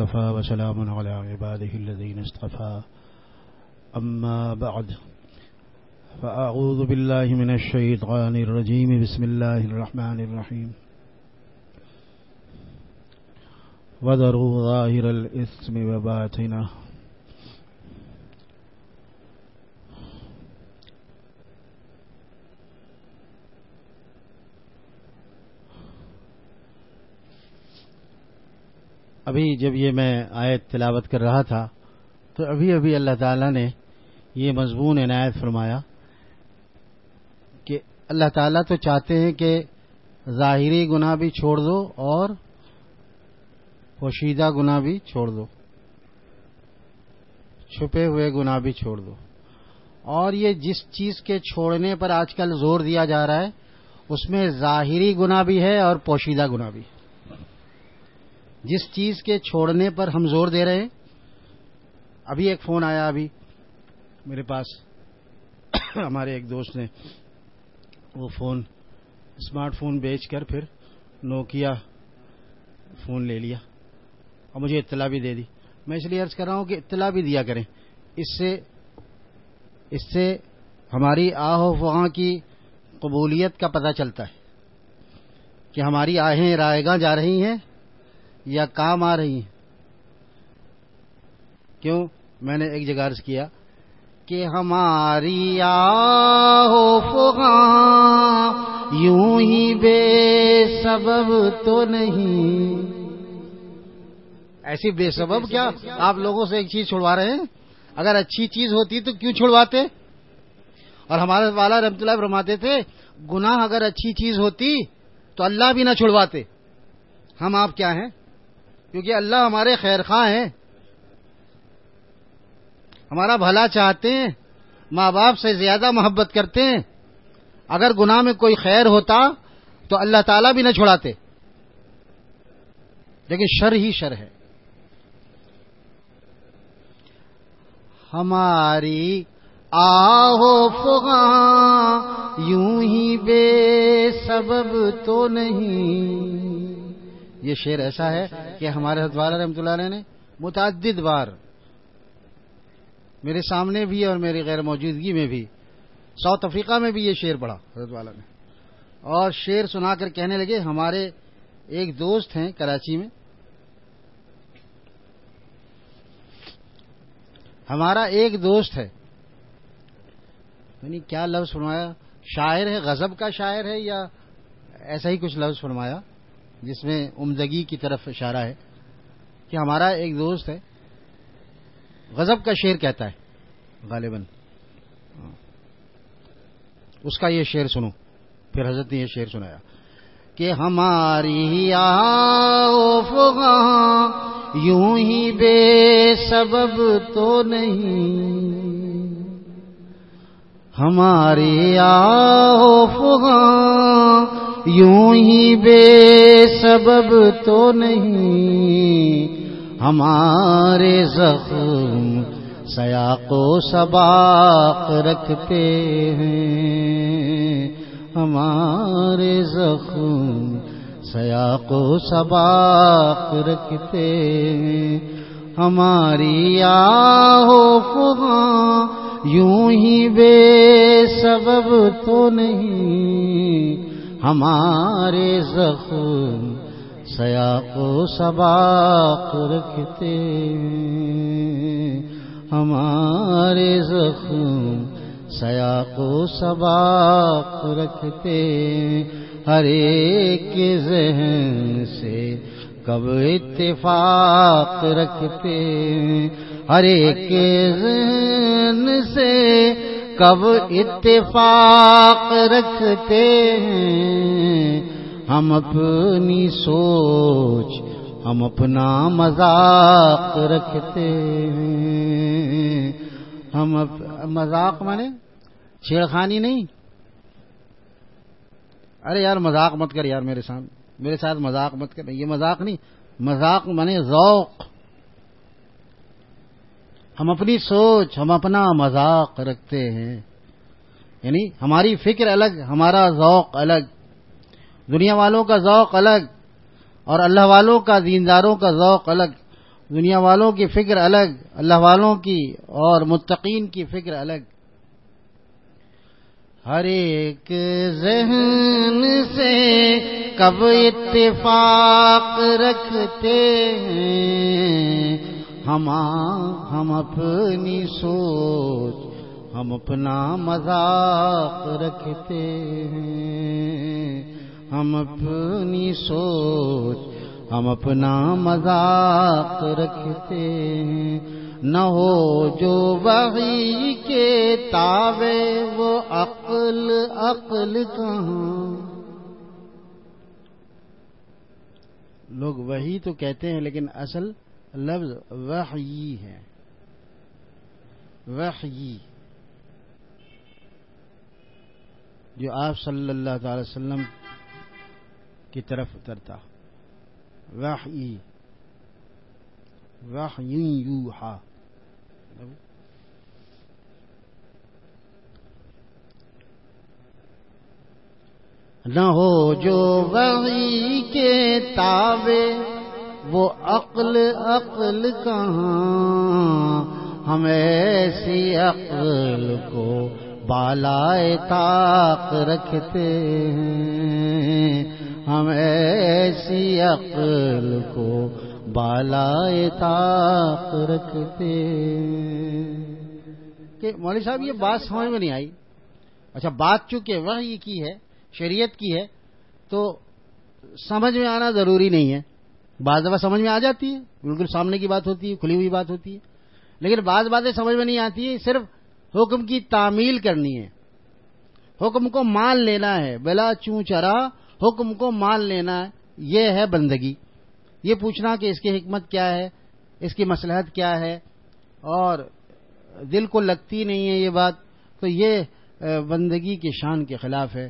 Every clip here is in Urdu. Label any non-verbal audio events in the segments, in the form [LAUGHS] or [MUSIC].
وكفى وسلام على عباده الذين اصطفى. أما بعد، فأعوذ بالله من الشيطان الرجيم. بسم الله الرحمن الرحيم. وذروا ظاهر الإثم وباطنه. ابھی جب یہ میں آیت تلاوت کر رہا تھا، تو ابھی ابھی اللہ تعالی نے یہ مضمون عنایت فرمایا کہ اللہ تعالیٰ تو چاہتے ہیں کہ ظاہری گناہ بھی چھوڑ دو اور پوشیدہ گناہ بھی چھوڑ دو، چھپے ہوئے گناہ بھی چھوڑ دو۔ اور یہ جس چیز کے چھوڑنے پر آج کل زور دیا جا رہا ہے، اس میں ظاہری گناہ بھی ہے اور پوشیدہ گناہ بھی ہے۔ جس چیز کے چھوڑنے پر ہم زور دے رہے ہیں؟ ابھی ایک فون آیا ابھی۔ میرے پاس [COUGHS] ہمارے ایک دوست نے وہ فون اسمارٹ فون بیچ کر پھر نوکیا فون لے لیا اور مجھے اطلاع بھی دے دی۔ میں اس لیے عرض کر رہا ہوں کہ اطلاع بھی دیا کریں۔ اس سے اس سے ہماری آہ و فغاں کی قبولیت کا پتہ چلتا ہے کہ ہماری آہیں رائے گاہ جا رہی ہیں یا کام آ رہی ہیں؟ کیوں؟ میں نے ایک جگہ عرض کیا کہ ہماری یوں ہی بے سبب تو نہیں۔ ایسی بے سبب کیا؟ آپ لوگوں سے ایک چیز چھڑوا رہے ہیں؟ اگر اچھی چیز ہوتی تو کیوں چھڑواتے؟ اور ہمارے والا رحمت اللہ فرماتے تھے، گناہ اگر اچھی چیز ہوتی تو اللہ بھی نہ چھڑواتے۔ ہم آپ کیا ہیں؟ کیونکہ اللہ ہمارے خیر خواہ ہیں۔ ہمارا بھلا چاہتے ہیں، ماں باپ سے زیادہ محبت کرتے ہیں۔ اگر گناہ میں کوئی خیر ہوتا تو اللہ تعالیٰ بھی نہ چھوڑاتے لیکن شر ہی شر ہے۔ ہماری آہو فغاں یوں ہی بے سبب تو نہیں۔ یہ شعر ایسا ہے کہ ہمارے حضرت والا رحمۃ اللہ علیہ نے متعدد بار میرے سامنے بھی اور میری غیر موجودگی میں بھی ساؤتھ افریقہ میں بھی یہ شعر پڑھا، حضرت والا نے۔ اور شعر سنا کر کہنے لگے، ہمارے ایک دوست ہیں کراچی میں۔ ہمارا ایک دوست ہے۔ یعنی کیا لفظ فرمایا؟ شاعر ہے غزب کا شاعر ہے یا ایسا ہی کچھ لفظ فرمایا؟ جس میں عمدگی کی طرف اشارہ ہے کہ ہمارا ایک دوست ہے غزب کا شعر کہتا ہے، غالباً۔ اس کا یہ شعر سنو۔ پھر حضرت نے یہ شعر سنایا کہ ہماری یوں ہی بے سبب تو نہیں۔ ہماری آفغاں یوں ہی بے سبب تو نہیں۔ ہمارے زخم سیاق و سباق رکھتے ہیں۔ ہمارے زخم سیاق و سباق رکھتے ہیں۔ ہماری آہو فغاں یوں ہی بے سبب تو نہیں۔ ہمارے زخم سیاق و سباق رکھتے ہمارے زخم سیاق و سباق رکھتے ہر ایک کے ذہن سے کب اتفاق رکھتے ہر ایک کے ذہن سے کب اتفاق رکھتے ہیں؟ ہم اپنی سوچ، ہم اپنا مذاق رکھتے ہیں۔ ہم مذاق مانے؟ چھیڑخانی نہیں؟ ارے یار مذاق مت کر یار میرے ساتھ میرے ساتھ مذاق مت کر، یہ مذاق نہیں۔ مذاق مانے ذوق۔ ہم اپنی سوچ، ہم اپنا مذاق رکھتے ہیں۔ یعنی ہماری فکر الگ، ہمارا ذوق الگ۔ دنیا والوں کا ذوق الگ اور اللہ والوں کا، دینداروں کا ذوق الگ۔ دنیا والوں کی فکر الگ، اللہ والوں کی اور متقین کی فکر الگ۔ ہر ایک ذہن سے کب اتفاق رکھتے ہیں۔ ہم ہم اپنی سوچ، ہم اپنا مذاق رکھتے ہیں۔ ہم اپنی سوچ، ہم اپنا مذاق رکھتے ہیں۔ نہ ہو جو وحی کے تابے وہ عقل عقل کہاں؟ لوگ وہی تو کہتے ہیں، لیکن اصل لفظ وحی ہے۔ وحی۔ جو آپ صلی اللہ تعالی وسلم کی طرف اترتا۔ وحی۔ وحی یوحا۔ نہ ہو جو وحی کے تابے وہ عقل عقل کہاں؟ ہم ایسی عقل کو بالائے طاق رکھتے ہیں۔ ہم ایسی عقل کو بالائے طاق رکھتے کہ مولوی صاحب، یہ بات سمجھ میں نہیں آئی۔ اچھا بات چونکہ وہی کی ہے، شریعت کی ہے، تو سمجھ میں آنا ضروری نہیں ہے۔ بعض دفعہ سمجھ میں آ جاتی ہے، بالکل سامنے کی بات ہوتی ہے، کھلی ہوئی بات ہوتی ہے۔ لیکن بعض باتیں سمجھ میں نہیں آتی، صرف حکم کی تعمیل کرنی ہے۔ حکم کو مان لینا ہے، بلا چوں چرا حکم کو مان لینا ہے یہ ہے بندگی۔ یہ پوچھنا کہ اس کی حکمت کیا ہے، اس کی مسلحت کیا ہے، اور دل کو لگتی نہیں ہے یہ بات، تو یہ بندگی کی شان کے خلاف ہے۔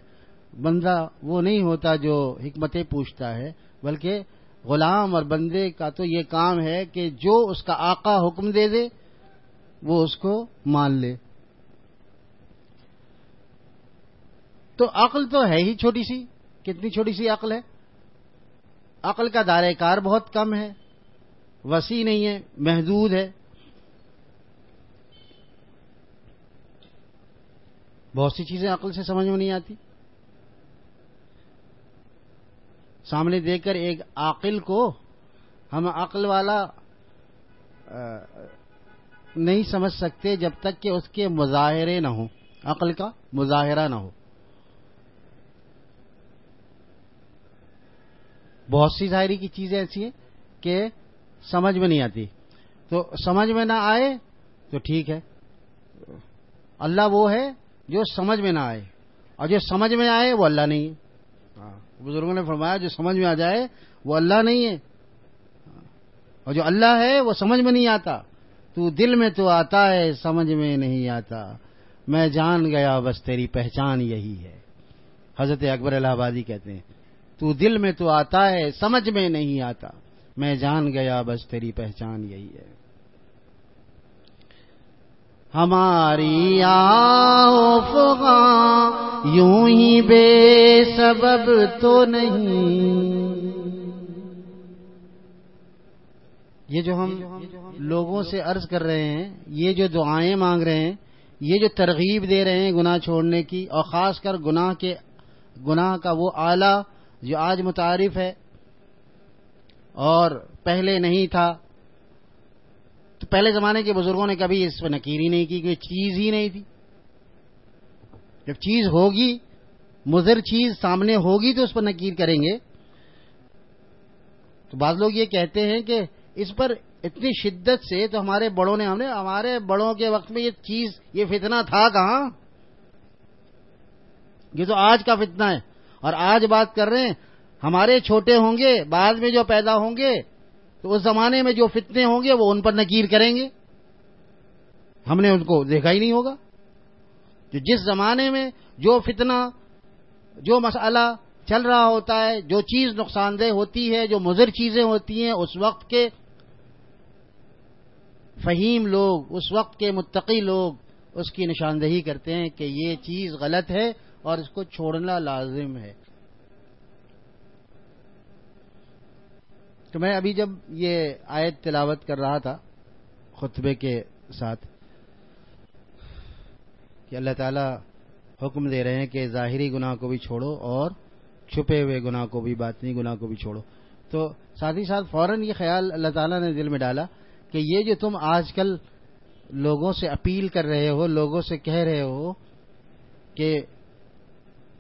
بندہ وہ نہیں ہوتا جو حکمتیں پوچھتا ہے، بلکہ غلام اور بندے کا تو یہ کام ہے کہ جو اس کا آقا حکم دے دے، وہ اس کو مان لے۔ تو عقل تو ہے ہی چھوٹی سی۔ کتنی چھوٹی سی عقل ہے؟ عقل کا دائرہ کار بہت کم ہے۔ وسیع نہیں ہے، محدود ہے۔ بہت سی چیزیں عقل سے سمجھ میں نہیں آتی۔ سامنے دیکھ کر ایک عقل کو ہم عقل والا نہیں سمجھ سکتے جب تک کہ اس کے مظاہرے نہ ہوں۔ عقل کا مظاہرہ نہ ہو۔ بہت سی ظاہری کی چیزیں ایسی ہیں کہ سمجھ میں نہیں آتی۔ تو سمجھ میں نہ آئے تو ٹھیک ہے۔ اللہ وہ ہے جو سمجھ میں نہ آئے۔ اور جو سمجھ میں آئے وہ اللہ نہیں ہے۔ بزرگوں نے فرمایا جو سمجھ میں آ جائے وہ اللہ نہیں ہے۔ اور جو اللہ ہے وہ سمجھ میں نہیں آتا۔ تو دل میں تو آتا ہے، سمجھ میں نہیں آتا۔ میں جان گیا، بس تیری پہچان یہی ہے۔ حضرت اکبر الہ آبادی کہتے ہیں۔ تو دل میں تو آتا ہے، سمجھ میں نہیں آتا۔ میں جان گیا، بس تیری پہچان یہی ہے۔ ہماری یوں ہی بے سبب تو نہیں۔ یہ جو ہم لوگوں سے عرض کر رہے ہیں، یہ جو دعائیں مانگ رہے ہیں، یہ جو ترغیب دے رہے ہیں گناہ چھوڑنے کی، اور خاص کر گناہ کے، گناہ کا وہ آلہ جو آج متعارف ہے اور پہلے نہیں تھا۔ پہلے زمانے کے بزرگوں نے کبھی اس پہ نکیری نہیں کی، کوئی چیز ہی نہیں تھی۔ جب چیز ہوگی، مضر چیز سامنے ہوگی تو اس پر نکیر کریں گے۔ تو بعض لوگ یہ کہتے ہیں کہ اس پر اتنی شدت سے تو ہمارے بڑوں نے، ہم نے، ہمارے بڑوں کے وقت میں یہ چیز، یہ فتنہ تھا کہاں؟ یہ تو آج کا فتنہ ہے۔ اور آج بات کر رہے ہیں، ہمارے چھوٹے ہوں گے، بعد میں جو پیدا ہوں گے تو اس زمانے میں جو فتنے ہوں گے وہ ان پر نکیر کریں گے۔ ہم نے ان کو دیکھا ہی نہیں ہوگا۔ جو جس زمانے میں جو فتنہ، جو مسئلہ چل رہا ہوتا ہے، جو چیز نقصان دہ ہوتی ہے، جو مضر چیزیں ہوتی ہیں، اس وقت کے فہیم لوگ، اس وقت کے متقی لوگ اس کی نشاندہی کرتے ہیں کہ یہ چیز غلط ہے اور اس کو چھوڑنا لازم ہے۔ تو میں ابھی جب یہ آیت تلاوت کر رہا تھا خطبے کے ساتھ، کہ اللہ تعالی حکم دے رہے ہیں کہ ظاہری گناہ کو بھی چھوڑو اور چھپے ہوئے گناہ کو بھی، باطنی گناہ کو بھی چھوڑو۔ تو ساتھ ہی ساتھ فوراً یہ خیال اللہ تعالیٰ نے دل میں ڈالا کہ یہ جو تم آج کل لوگوں سے اپیل کر رہے ہو، لوگوں سے کہہ رہے ہو کہ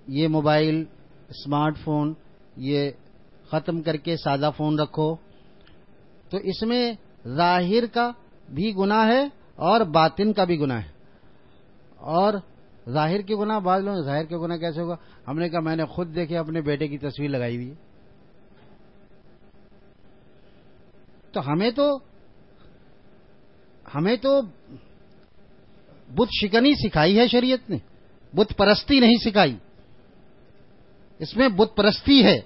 یہ موبائل اسمارٹ فون، یہ ختم کر کے سادہ فون رکھو۔ تو اس میں ظاہر کا بھی گناہ ہے اور باطن کا بھی گناہ ہے۔ اور ظاہر کے گناہ بعض لوگ ظاہر کے گناہ کیسے ہوگا؟ ہم نے کہا میں نے خود دیکھے اپنے بیٹے کی تصویر لگائی ہوئی تو ہمیں تو ہمیں تو بت شکنی سکھائی ہے شریعت نے۔ بت پرستی نہیں سکھائی۔ اس میں بت پرستی ہے۔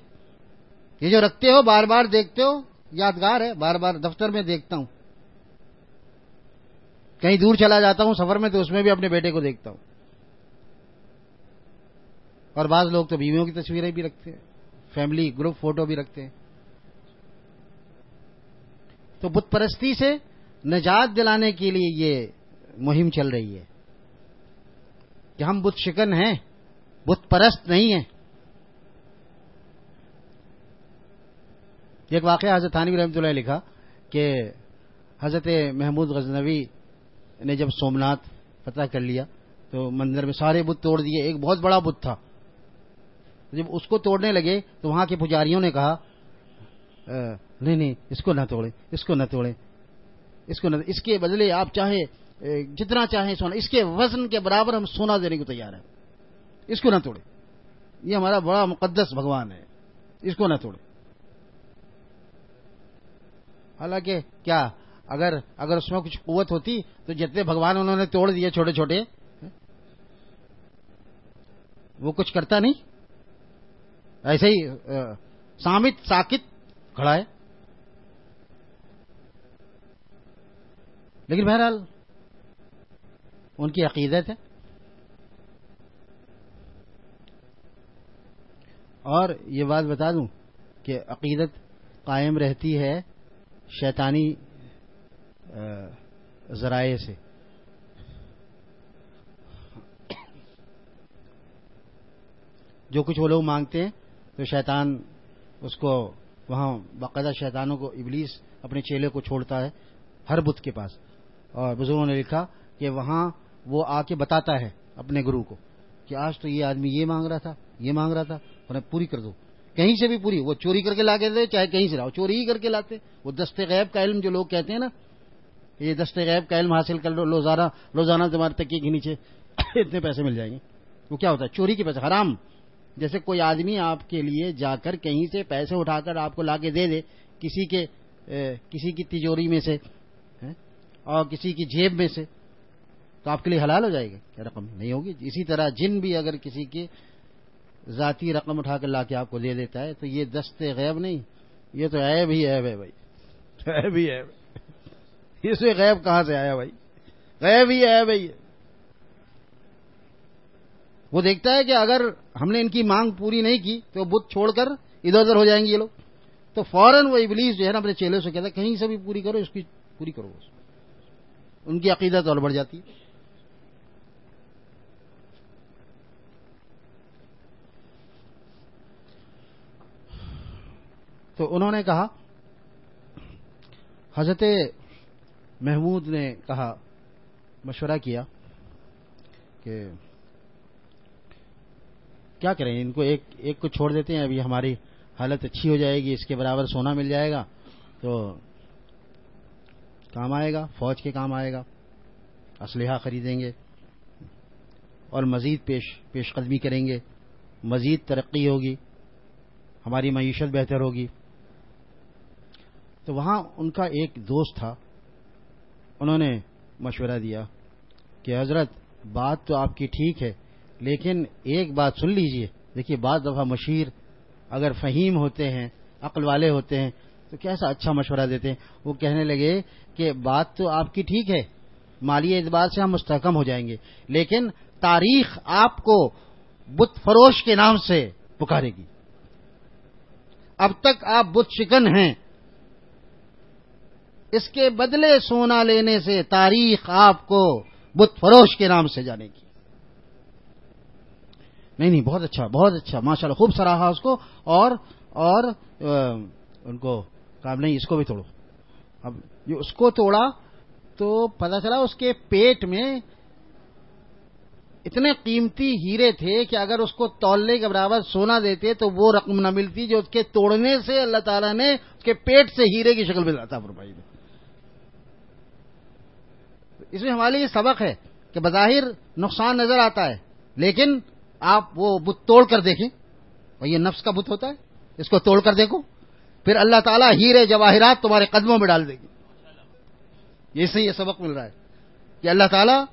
یہ جو رکھتے ہو بار بار دیکھتے ہو، یادگار ہے، بار بار دفتر میں دیکھتا ہوں۔ کہیں دور چلا جاتا ہوں سفر میں تو اس میں بھی اپنے بیٹے کو دیکھتا ہوں۔ اور بعض لوگ تو بیویوں کی تصویریں بھی رکھتے ہیں فیملی گروپ فوٹو بھی رکھتے ہیں۔ تو بت پرستی سے نجات دلانے کے لیے یہ مہم چل رہی ہے کہ ہم بت شکن ہیں، بت پرست نہیں ہیں۔ ایک واقعہ حضرت تھانوی رحمۃ اللہ لکھا کہ حضرت محمود غزنوی نے جب سومناتھ فتح کر لیا تو مندر میں سارے بت توڑ دیے، ایک بہت بڑا بت تھا۔ جب اس کو توڑنے لگے تو وہاں کے پجاریوں نے کہا نہیں نہیں، اس کو نہ توڑیں، اس کو نہ توڑیں، اس کو نہ اس کے بدلے آپ چاہے جتنا چاہیں سونا، اس کے وزن کے برابر ہم سونا دینے کو تیار ہیں۔ اس کو نہ توڑے یہ ہمارا بڑا مقدس بھگوان ہے۔ اس کو نہ توڑے حالانکہ کیا اگر اگر اس میں کچھ قوت ہوتی تو جتنے بھگوان انہوں نے توڑ دیے چھوٹے چھوٹے، وہ کچھ کرتا نہیں۔ ایسے ہی سامت، ساکت کھڑا ہے۔ لیکن بہرحال ان کی عقیدت ہے۔ اور یہ بات بتا دوں کہ عقیدت قائم رہتی ہے شیطانی ذرائع سے۔ جو کچھ وہ لوگ مانگتے ہیں، تو شیطان اس کو، وہاں باقاعدہ شیطانوں کو ابلیس اپنے چیلے کو چھوڑتا ہے، ہر بت کے پاس۔ اور بزرگوں نے لکھا کہ وہاں وہ آ کے بتاتا ہے اپنے گرو کو کہ آج تو یہ آدمی یہ مانگ رہا تھا، یہ مانگ رہا تھا، انہیں پوری کر دو۔ کہیں سے بھی پوری، وہ چوری کر کے لا کے دے، چاہے کہیں سے لاؤ، چوری ہی کر کے لاتے۔ وہ دست غیب کا علم جو لوگ کہتے ہیں نا، یہ دست غیب کا علم حاصل کر لو، روزانہ روزانہ تمہارے تکیے کے نیچے [COUGHS] اتنے پیسے مل جائیں گے۔ وہ کیا ہوتا ہے؟ چوری کے پیسے، حرام۔ جیسے کوئی آدمی آپ کے لیے جا کر کہیں سے پیسے اٹھا کر آپ کو لا کے دے دے، کسی کے کسی کی تجوری میں سے اور کسی کی جیب میں سے، تو آپ کے لیے حلال ہو جائے گا رقم نہیں ہوگی۔ اسی طرح جن بھی اگر کسی کی ذاتی رقم اٹھا کر لا کے آپ کو دے دیتا ہے، تو یہ دست غیب نہیں، یہ تو عیب ہی عیب ہے بھائی۔ عیب ہی عیب اس سے غیب کہاں سے آیا بھائی؟ غیب ہی عیب ہے یہ۔ وہ دیکھتا ہے کہ اگر ہم نے ان کی مانگ پوری نہیں کی تو بت چھوڑ کر ادھر ادھر ہو جائیں گے یہ لوگ۔ تو فوراً وہ ابلیس جو ہے نا اپنے چیلے سے کہتا ہے، کہیں سے بھی پوری کرو، اس کی پوری کرو۔ ان کی عقیدت اور بڑھ جاتی ہے۔ تو انہوں نے کہا، حضرت محمود نے کہا، مشورہ کیا کہ کیا کریں، ان کو ایک ایک کو چھوڑ دیتے ہیں، ابھی ہماری حالت اچھی ہو جائے گی، اس کے برابر سونا مل جائے گا، تو کام آئے گا، فوج کے کام آئے گا، اسلحہ خریدیں گے اور مزید پیش پیش قدمی کریں گے، مزید ترقی ہوگی، ہماری معیشت بہتر ہوگی۔ تو وہاں ان کا ایک دوست تھا، انہوں نے مشورہ دیا کہ حضرت، بات تو آپ کی ٹھیک ہے، لیکن ایک بات سن لیجیے۔ دیکھیے، بعض دفعہ مشیر اگر فہیم ہوتے ہیں، عقل والے ہوتے ہیں، تو کیسا اچھا مشورہ دیتے ہیں؟ وہ کہنے لگے کہ بات تو آپ کی ٹھیک ہے، مالی اعتبار سے ہم مستحکم ہو جائیں گے، لیکن تاریخ آپ کو بت فروش کے نام سے پکارے گی۔ اب تک آپ بت شکن ہیں اس کے بدلے سونا لینے سے تاریخ آپ کو بت فروش کے نام سے جانے کی نہیں نہیں، بہت اچھا بہت اچھا ماشاء اللہ خوب سراہا اس کو، اور اور ان کو کہا نہیں، اس کو بھی توڑو۔ اب جو اس کو توڑا تو پتا چلا اس کے پیٹ میں اتنے قیمتی ہیرے تھے کہ اگر اس کو تولنے کے برابر سونا دیتے تو وہ رقم نہ ملتی جو اس کے توڑنے سے اللہ تعالیٰ نے اس کے پیٹ سے ہیرے کی شکل میں لاتا فرمائی۔ اس میں ہمارے لیے سبق ہے کہ بظاہر نقصان نظر آتا ہے، لیکن آپ وہ بت توڑ کر دیکھیں۔ اور یہ نفس کا بت ہوتا ہے، اس کو توڑ کر دیکھو۔ پھر اللہ تعالیٰ ہیرے جواہرات تمہارے قدموں میں ڈال دے گی یہ سے یہ سبق مل رہا ہے کہ اللہ تعالیٰ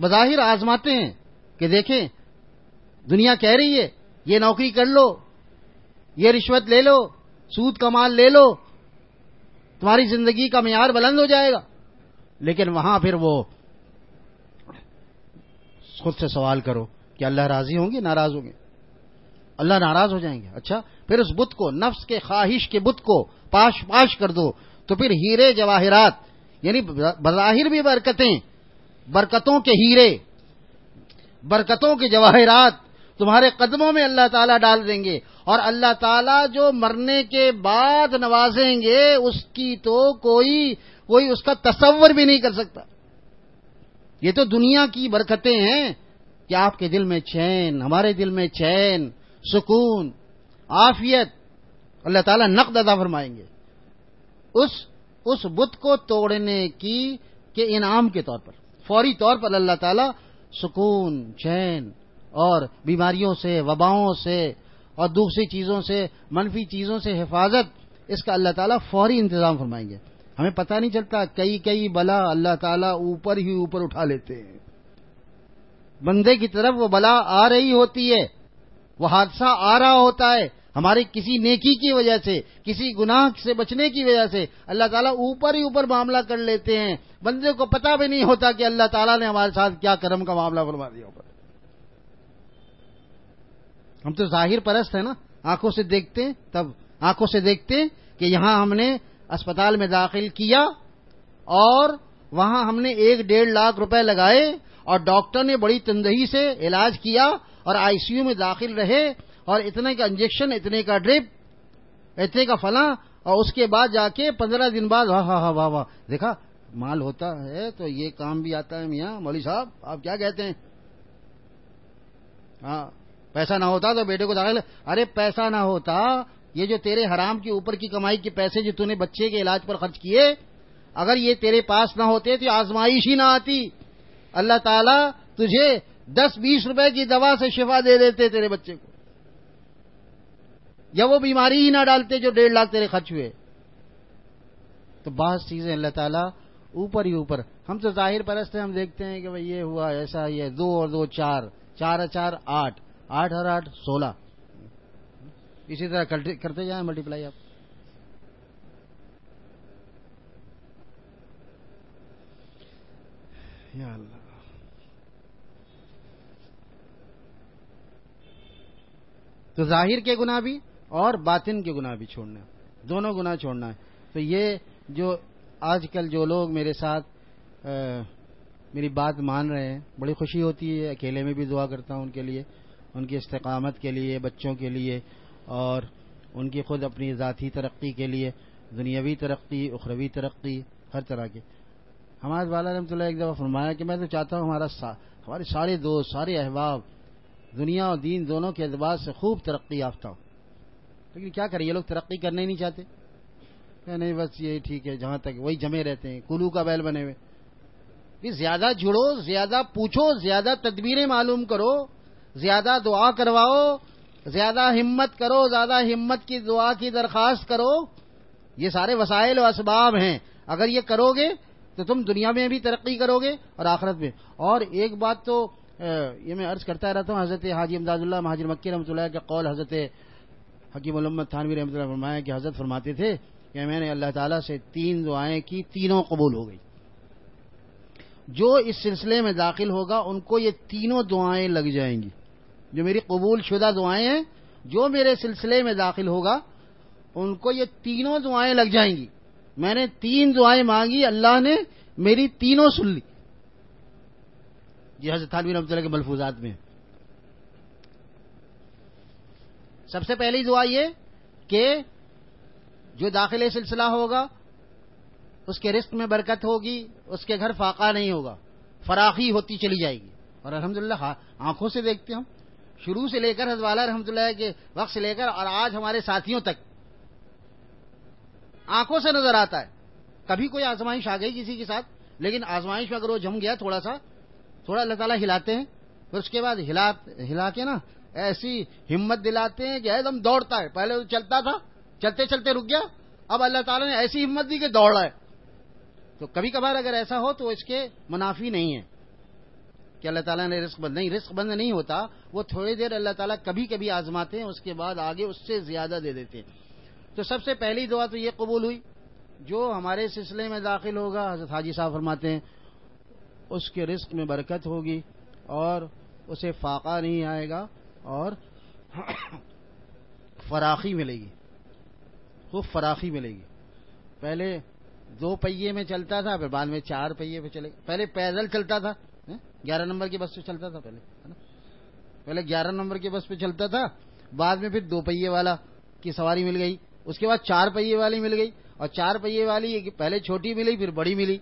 بظاہر آزماتے ہیں کہ دیکھیں، دنیا کہہ رہی ہے، یہ نوکری کر لو، یہ رشوت لے لو، سود کا مال لے لو، تمہاری زندگی کا معیار بلند ہو جائے گا۔ لیکن وہاں پھر وہ خود سے سوال کرو کہ اللہ راضی ہوں گے ناراض ہوں گے؟ اللہ ناراض ہو جائیں گے؟ اچھا پھر اس بت کو، نفس کے خواہش کے بت کو پاش پاش کر دو، تو پھر ہیرے جواہرات یعنی بظاہر بھی برکتیں، برکتوں کے ہیرے، برکتوں کے جواہرات تمہارے قدموں میں اللہ تعالیٰ ڈال دیں گے۔ اور اللہ تعالیٰ جو مرنے کے بعد نوازیں گے، اس کی تو کوئی کوئی اس کا تصور بھی نہیں کر سکتا۔ یہ تو دنیا کی برکتیں ہیں کہ آپ کے دل میں چین، ہمارے دل میں چین، سکون آفیت اللہ تعالیٰ نقد ادا فرمائیں گے۔ اس اس بت کو توڑنے کی، کے انعام کے طور پر، فوری طور پر اللہ تعالیٰ سکون، چین اور بیماریوں سے، وباؤں سے اور دوسری چیزوں سے، منفی چیزوں سے حفاظت، اس کا اللہ تعالیٰ فوری انتظام فرمائیں گے۔ ہمیں پتہ نہیں چلتا کئی کئی بلا اللہ تعالیٰ اوپر ہی اوپر اٹھا لیتے ہیں۔ بندے کی طرف وہ بلا آ رہی ہوتی ہے، وہ حادثہ آ رہا ہوتا ہے۔ ہماری کسی نیکی کی وجہ سے، کسی گناہ سے بچنے کی وجہ سے اللہ تعالیٰ اوپر ہی اوپر معاملہ کر لیتے ہیں۔ بندے کو پتا بھی نہیں ہوتا کہ اللہ تعالیٰ نے ہمارے ساتھ کیا کرم کا معاملہ فرما دیا ہوگا ہم تو ظاہر پرست ہیں نا، آنکھوں سے دیکھتے تب آنکھوں سے دیکھتے ہیں کہ یہاں ہم نے اسپتال میں داخل کیا اور وہاں ہم نے ایک ڈیڑھ لاکھ روپے لگائے اور ڈاکٹر نے بڑی تندہی سے علاج کیا اور آئی سی یو میں داخل رہے اور اتنے کا انجیکشن، اتنے کا ڈرپ، اتنے کا فلاں اور اس کے بعد جا کے پندرہ دن بعد ہاں ہاں ہاں واہ واہ، دیکھا مال ہوتا ہے تو یہ کام بھی آتا ہے میاں۔ مولوی صاحب، آپ کیا کہتے ہیں؟ ہاں پیسہ نہ ہوتا تو بیٹے کو داخل۔ ارے، پیسہ نہ ہوتا یہ جو تیرے حرام کے اوپر کی کمائی کے پیسے جو نے بچے کے علاج پر خرچ کیے، اگر یہ تیرے پاس نہ ہوتے تو آزمائش ہی نہ آتی۔ اللہ تعالیٰ تجھے دس بیس روپے کی دوا سے شفا دے دیتے تیرے بچے کو۔ یا وہ بیماری ہی نہ ڈالتے جو ڈیڑھ لاکھ تیرے خرچ ہوئے۔ تو بعض چیزیں اللہ تعالیٰ اوپر ہی اوپر۔ ہم تو ظاہر پرست ہیں، ہم دیکھتے ہیں کہ بھائی یہ ہوا، ایسا یہ دو اور دو، چار۔ چار چار، آٹھ۔ آٹھ اور آٹھ، سولہ۔ اسی طرح کرتے جائیں ملٹی پلائی آپ۔ یا اللہ۔ تو ظاہر کے گناہ بھی اور باطن کے گناہ بھی چھوڑنا ہے۔ دونوں گناہ چھوڑنا ہے۔ تو یہ جو آج کل جو لوگ میرے ساتھ میری بات مان رہے ہیں، بڑی خوشی ہوتی ہے۔ اکیلے میں بھی دعا کرتا ہوں ان کے لیے، ان کی استقامت کے لیے، بچوں کے لیے۔ اور ان کی خود اپنی ذاتی ترقی کے لیے، دنیاوی ترقی، اخروی ترقی، ہر طرح کی۔ ہمارے والا رحمۃ اللہ ایک دفعہ فرمایا کہ میں تو چاہتا ہوں ہمارا ہمارے سارے دوست، سارے احباب، دنیا اور دین دونوں کے اعتبار سے خوب ترقی یافتہ ہو لیکن کیا کریں، یہ لوگ ترقی کرنا ہی نہیں چاہتے؟ کہ نہیں، بس یہ ٹھیک ہے، جہاں تک وہی جمے رہتے ہیں، کلو کا بیل بنے ہوئے۔ زیادہ جڑو، زیادہ پوچھو، زیادہ تدبیریں معلوم کرو، زیادہ دعا کرواؤ زیادہ ہمت کرو، زیادہ ہمت کی دعا کی درخواست کرو، یہ سارے وسائل و اسباب ہیں۔ اگر یہ کرو گے تو تم دنیا میں بھی ترقی کرو گے اور آخرت میں۔ اور ایک بات تو یہ میں عرض کرتا رہتا ہوں، حضرت حاجی امداد اللہ مہاجر مکی رحمۃ اللہ کے قول حضرت حکیم محمد تھانوی رحمۃ اللہ فرمایا کہ حضرت فرماتے تھے کہ میں نے اللہ تعالیٰ سے تین دعائیں کی، تینوں قبول ہو گئی۔ جو اس سلسلے میں داخل ہوگا، ان کو یہ تینوں دعائیں لگ جائیں گی۔ جو میری قبول شدہ دعائیں ہیں، جو میرے سلسلے میں داخل ہوگا، ان کو یہ تینوں دعائیں لگ جائیں گی۔ میں نے تین دعائیں مانگی، اللہ نے میری تینوں سن لی۔ یہ حضرت رحمۃ اللہ کے ملفوظات میں سب سے پہلی دعا یہ کہ جو داخلے سلسلہ ہوگا، اس کے رزق میں برکت ہوگی، اس کے گھر فاقہ نہیں ہوگا، فراخی ہوتی چلی جائے گی۔ اور الحمدللہ للہ آنکھوں سے دیکھتے ہم۔ شروع سے لے کر حضرت والا رحمۃ اللہ کے وقت سے لے کر اور آج ہمارے ساتھیوں تک آنکھوں سے نظر آتا ہے۔ کبھی کوئی آزمائش آ گئی کسی کے ساتھ، لیکن آزمائش میں اگر وہ جم گیا تھوڑا سا، تھوڑا اللہ تعالیٰ ہلاتے ہیں، پھر اس کے بعد ہلا ہلا کے نا، ایسی ہمت دلاتے ہیں کہ ایک دم دوڑتا ہے۔ پہلے تو چلتا تھا، چلتے چلتے رک گیا، اب اللہ تعالیٰ نے ایسی ہمت دی کہ دوڑ رہا ہے۔ تو کبھی کبھار اگر ایسا ہو تو اس کے منافی نہیں ہے۔ کہ اللہ تعالیٰ نے رزق بند نہیں، رزق بند نہیں ہوتا، وہ تھوڑی دیر اللہ تعالیٰ کبھی کبھی آزماتے ہیں، اس کے بعد آگے اس سے زیادہ دے دیتے ہیں۔ تو سب سے پہلی دعا تو یہ قبول ہوئی۔ جو ہمارے سلسلے میں داخل ہوگا، حضرت حاجی صاحب فرماتے ہیں، اس کے رزق میں برکت ہوگی اور اسے فاقہ نہیں آئے گا اور [COUGHS] فراخی ملے گی۔ خوب فراخی ملے گی۔ پہلے دو پہیے میں چلتا تھا، پھر بعد میں چار پہیے پہ چلے۔ پہلے پیدل چلتا تھا۔ گیارہ نمبر کی بس پہ چلتا تھا پہلے پہلے گیارہ نمبر کی بس پہ چلتا تھا، بعد میں پھر دو پہیے والا کی سواری مل گئی، اس کے بعد چار پہیے والی مل گئی، اور چار پہیے والی پہلے چھوٹی ملی، پھر بڑی ملی۔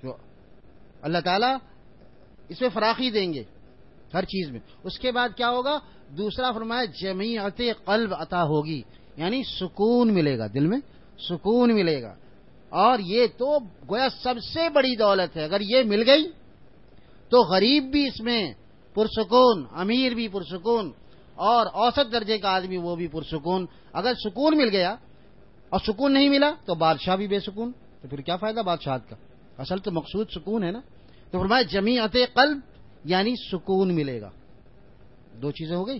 تو اللہ تعالیٰ اس میں فراخی دیں گے ہر چیز میں۔ اس کے بعد کیا ہوگا؟ دوسرا فرمایا جمیعت قلب عطا ہوگی یعنی سکون ملے گا دل میں، سکون ملے گا۔ اور یہ تو گویا سب سے بڑی دولت ہے، اگر یہ مل گئی تو غریب بھی اس میں پرسکون، امیر بھی پرسکون، اور اوسط درجے کا آدمی وہ بھی پرسکون۔ اگر سکون مل گیا اور سکون نہیں ملا تو بادشاہ بھی بے سکون۔ تو پھر کیا فائدہ بادشاہ کا؟ اصل تو مقصود سکون ہے نا۔ تو فرمایا جمیعت قلب یعنی سکون ملے گا۔ دو چیزیں ہو گئی۔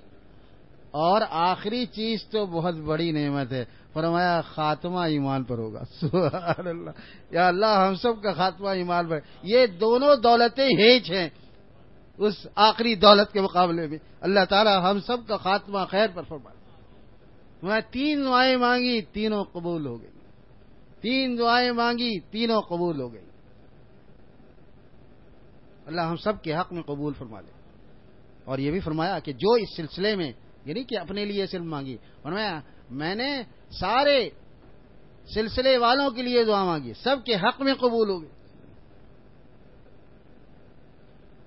اور آخری چیز تو بہت بڑی نعمت ہے۔ فرمایا خاتمہ ایمان پر ہوگا۔ سبحان اللہ۔ یا اللہ، ہم سب کا خاتمہ ایمان پر۔ یہ دونوں دولتیں ہیچ ہیں۔ اس آخری دولت کے مقابلے میں۔ اللہ تعالی ہم سب کا خاتمہ خیر پر فرمایا میں تین دعائیں مانگی، تینوں قبول ہو گئی تین دعائیں مانگی، تینوں قبول ہو گئی اللہ ہم سب کے حق میں قبول فرما لے۔ اور یہ بھی فرمایا کہ جو اس سلسلے میں یعنی کہ اپنے لیے صرف مانگی۔ فرمایا، میں نے سارے سلسلے والوں کے لیے دعا مانگی سب کے حق میں قبول ہوگی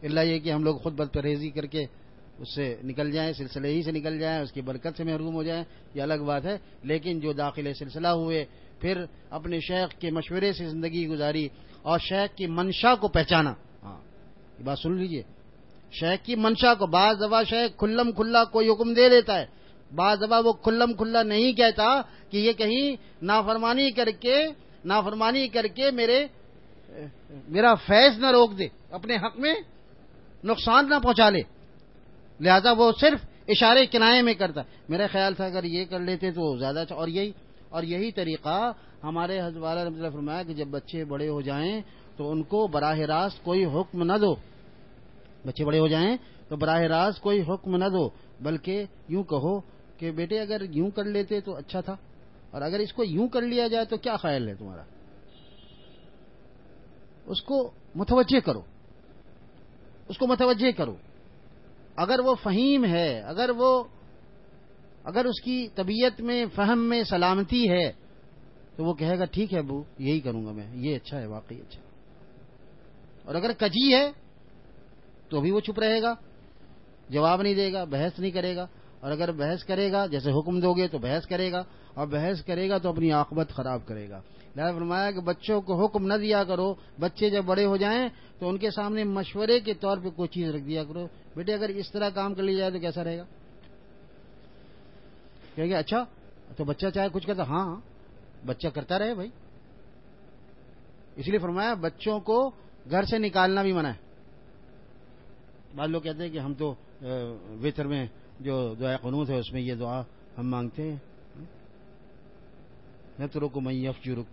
اللہ یہ کہ ہم لوگ خود بد پرہیزی کر کے اس سے نکل جائیں، سلسلے ہی سے نکل جائیں، اس کی برکت سے محروم ہو جائیں، یہ الگ بات ہے۔ لیکن جو داخل سلسلہ ہوئے، پھر اپنے شیخ کے مشورے سے زندگی گزاری اور شیخ کی منشا کو پہچانا۔ ہاں یہ بات سن لیجیے۔ شیخ کی منشا کو، بعض دفعہ شیخ کھلم کھلا کوئی حکم دے دیتا ہے۔ بعض دفعہ وہ کھلم کھلا نہیں کہتا کہ یہ کہیں نافرمانی کر کے، نافرمانی کر کے میرے، میرا فیض نہ روک دے، اپنے حق میں نقصان نہ پہنچا لے۔ لہذا وہ صرف اشارے کنارے میں کرتا۔ میرا خیال تھا اگر یہ کر لیتے تو زیادہ اچھا۔ اور یہی اور یہی طریقہ ہمارے حضرت والا رحمۃ اللہ فرمایا کہ جب بچے بڑے ہو جائیں تو ان کو براہ راست کوئی حکم نہ دو۔ بچے بڑے ہو جائیں تو براہ راست کوئی حکم نہ دو، بلکہ یوں کہو کہ بیٹے اگر یوں کر لیتے تو اچھا تھا، اور اگر اس کو یوں کر لیا جائے تو کیا خیال ہے تمہارا؟ اس کو متوجہ کرو، اس کو متوجہ کرو۔ اگر وہ فہیم ہے، اگر وہ، اگر اس کی طبیعت میں، فہم میں سلامتی ہے، تو وہ کہے گا، ٹھیک ہے ابو، یہی کروں گا میں، یہ اچھا ہے، واقعی اچھا اور اگر کجی ہے، تو بھی وہ چپ رہے گا، جواب نہیں دے گا، بحث نہیں کرے گا۔ اور اگر بحث کرے گا، جیسے حکم دو گے تو بحث کرے گا، اور بحث کرے گا تو اپنی آخبت خراب کرے گا۔ لہٰذا فرمایا کہ بچوں کو حکم نہ دیا کرو، بچے جب بڑے ہو جائیں تو ان کے سامنے مشورے کے طور پہ کوئی چیز رکھ دیا کرو۔ بیٹے، اگر اس طرح کام کر لیا جائے تو کیسا رہے گا؟ کہ اچھا تو بچہ چاہے کچھ کرتا ہاں بچہ کرتا رہے بھائی۔ اس لیے فرمایا بچوں کو گھر سے نکالنا بھی منع ہے۔ بعض لوگ کہتے ہیں کہ ہم تو وطر میں جو دعا قنوت ہے اس میں یہ دعا ہم مانگتے ہیں۔ کو میف جرک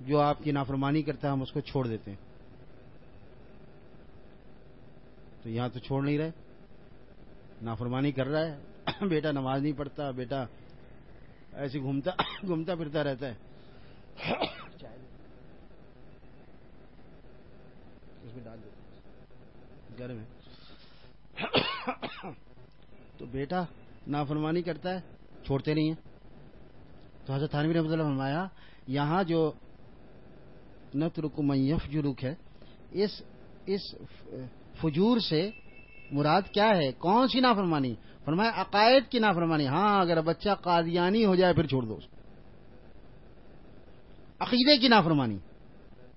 جو آپ کی نافرمانی کرتا ہے، ہم اس کو چھوڑ دیتے ہیں۔ تو یہاں تو چھوڑ نہیں رہے۔ نافرمانی کر رہا ہے۔ [CLEARS THROAT] بیٹا نماز نہیں پڑھتا، بیٹا ایسے گھومتا [CLEARS THROAT] گھومتا پھرتا رہتا ہے۔ [CLEARS THROAT] اس میں ڈال دیتا گھر میں تو بیٹا نافرمانی کرتا ہے، چھوڑتے نہیں ہیں۔ تو حضرت تھانوی رحمۃ اللہ فرمایا، یہاں جو نترک میف جرک ہے، اس اس فجور سے مراد کیا ہے؟ کون سی نافرمانی؟ فرمایا، عقائد کی نافرمانی۔ ہاں اگر بچہ قادیانی ہو جائے پھر چھوڑ دو عقیدے کی نافرمانی۔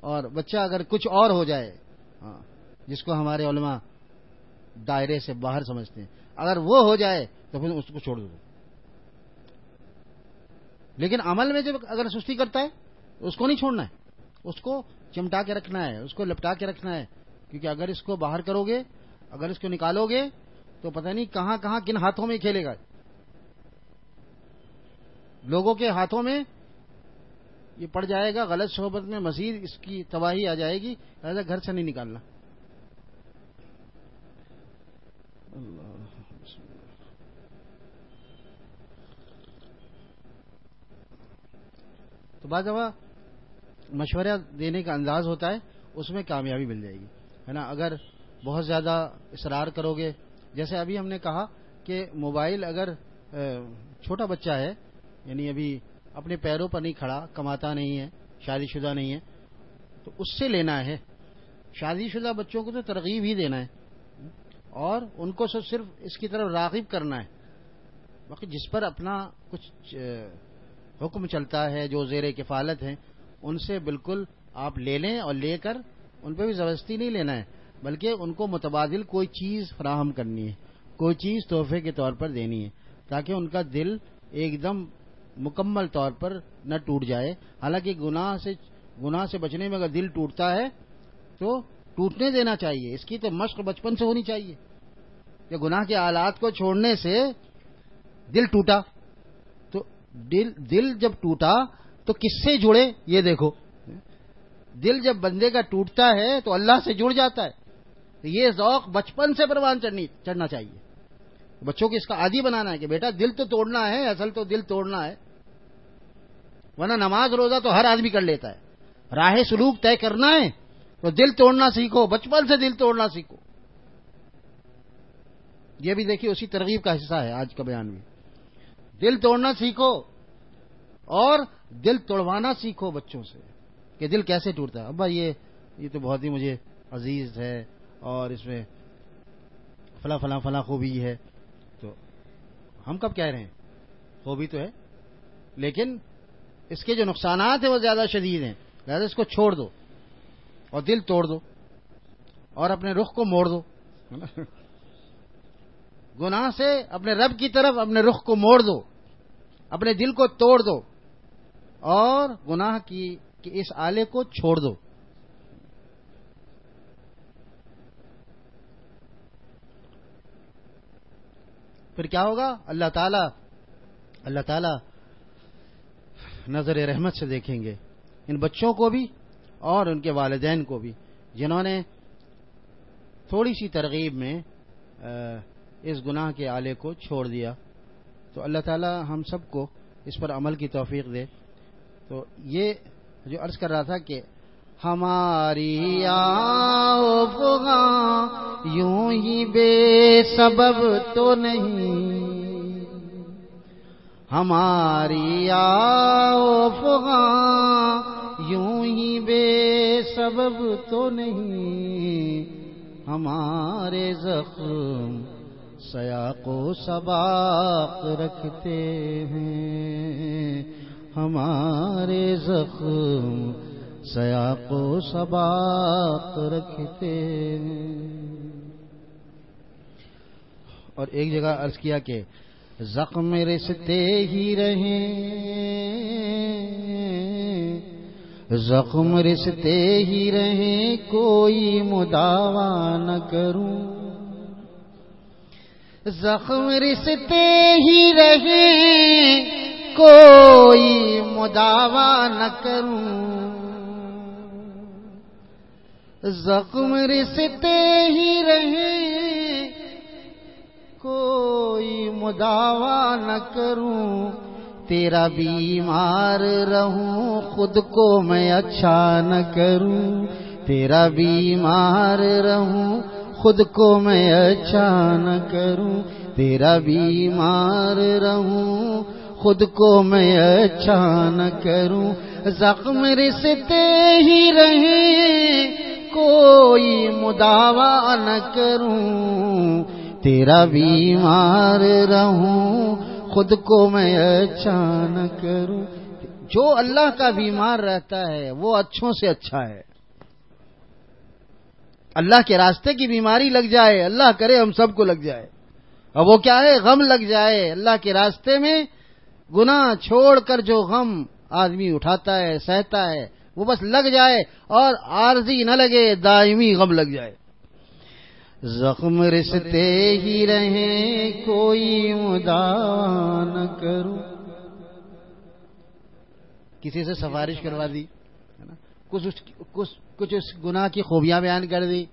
اور بچہ اگر کچھ اور ہو جائے ہاں جس کو ہمارے علماء دائرے سے باہر سمجھتے ہیں۔ اگر وہ ہو جائے تو پھر اس کو چھوڑ دو۔ لیکن عمل میں جب اگر سستی کرتا ہے، اس کو نہیں چھوڑنا ہے۔ اس کو چمٹا کے رکھنا ہے، اس کو لپٹا کے رکھنا ہے۔ کیونکہ اگر اس کو باہر کرو گے، اگر اس کو نکالو گے، تو پتہ نہیں کہاں کہاں کن ہاتھوں میں کھیلے گا۔ لوگوں کے ہاتھوں میں یہ پڑ جائے گا، غلط صحبت میں مزید اس کی تباہی آ جائے گی۔ ایسا گھر سے نہیں نکالنا۔ تو بعض دفعہ مشورہ دینے کا انداز ہوتا ہے، اس میں کامیابی مل جائے گی، ہے نا؟ اگر بہت زیادہ اصرار کرو گے، جیسے ابھی ہم نے کہا کہ موبائل اگر چھوٹا بچہ ہے یعنی ابھی اپنے پیروں پر نہیں کھڑا، کماتا نہیں ہے، شادی شدہ نہیں ہے، تو اس سے لینا ہے۔ شادی شدہ بچوں کو تو ترغیب ہی دینا ہے۔ اور ان کو صرف اس کی طرف راغب کرنا ہے۔ باقی جس پر اپنا کچھ حکم چلتا ہے، جو زیر کفالت ہیں، ان سے بالکل آپ لے لیں اور لے کر ان پہ بھی زبردستی نہیں لینا ہے، بلکہ ان کو متبادل کوئی چیز فراہم کرنی ہے، کوئی چیز تحفے کے طور پر دینی ہے، تاکہ ان کا دل ایک دم مکمل طور پر نہ ٹوٹ جائے۔ حالانکہ گناہ سے گناہ سے بچنے میں اگر دل ٹوٹتا ہے، تو ٹوٹنے دینا چاہیے۔ اس کی تو مشق بچپن سے ہونی چاہیے۔ کہ گناہ کے آلات کو چھوڑنے سے دل ٹوٹا۔ تو دل دل جب ٹوٹا تو کس سے جڑے؟ یہ دیکھو۔ دل جب بندے کا ٹوٹتا ہے تو اللہ سے جڑ جاتا ہے۔ یہ ذوق بچپن سے پروان چڑھنا چاہیے۔ بچوں کو اس کا عادی بنانا ہے کہ بیٹا، دل تو توڑنا ہے، اصل تو دل توڑنا ہے۔ ورنہ نماز روزہ تو ہر آدمی کر لیتا ہے۔ راہ سلوک طے کرنا ہے۔ تو دل توڑنا سیکھو، بچپن سے دل توڑنا سیکھو۔ یہ بھی دیکھیے اسی ترغیب کا حصہ ہے آج کا بیان بھی دل توڑنا سیکھو اور دل توڑوانا سیکھو بچوں سے کہ دل کیسے ٹوٹتا ہے۔ ابا، یہ یہ تو بہت ہی مجھے عزیز ہے اور اس میں فلاں فلاں فلاں خوبی ہے۔ تو ہم کب کہہ رہے ہیں؟ خوبی تو ہے، لیکن اس کے جو نقصانات ہیں وہ زیادہ شدید ہیں۔ لہٰذا اس کو چھوڑ دو۔ اور دل توڑ دو اور اپنے رخ کو موڑ دو گناہ سے اپنے رب کی طرف اپنے رخ کو موڑ دو، اپنے دل کو توڑ دو اور گناہ کی اس آلے کو چھوڑ دو۔ پھر کیا ہوگا؟ اللہ تعالی اللہ تعالی نظر رحمت سے دیکھیں گے۔ ان بچوں کو بھی اور ان کے والدین کو بھی، جنہوں نے تھوڑی سی ترغیب میں اس گناہ کے آلے کو چھوڑ دیا۔ تو اللہ تعالی ہم سب کو اس پر عمل کی توفیق دے۔ تو یہ جو عرض کر رہا تھا کہ ہماری یوں ہی بے سبب تو نہیں۔ ہماری یوں ہی بے سبب تو نہیں۔ ہمارے زخم سیا کو سباق رکھتے ہیں۔ ہمارے زخم سیاق و سباق رکھتے ہیں۔ اور ایک جگہ عرض کیا کہ زخم رستے ہی رہیں۔ زخم رستے ہی رہیں کوئی مداوا نہ کروں۔ زخم رستے ہی رہیں کوئی مداوا نہ کروں۔ زخم رستے ہی رہے، کوئی مداوا نہ کروں۔ تیرا بیمار رہوں، خود کو میں اچھا نہ کروں۔ تیرا بیمار رہوں، خود کو میں اچھا نہ کروں۔ تیرا بیمار رہوں، خود کو میں اچھا نہ کروں۔ زخم رستے ہی رہے، کوئی مداوا نہ کروں۔ تیرا بیمار رہوں خود کو میں اچھا نہ کروں۔ جو اللہ کا بیمار رہتا ہے، وہ اچھوں سے اچھا ہے۔ اللہ کے راستے کی بیماری لگ جائے، اللہ کرے ہم سب کو لگ جائے۔ اور وہ کیا ہے؟ غم لگ جائے۔ اللہ کے راستے میں گناہ چھوڑ کر جو غم آدمی اٹھاتا ہے، سہتا ہے، وہ بس لگ جائے اور عارضی نہ لگے، دائمی غم لگ جائے۔ زخم رستے ہی رہیں کوئی مدان کروں کسی سے سفارش کروا دی کچھ اس گناہ کی خوبیاں بیان کر دی۔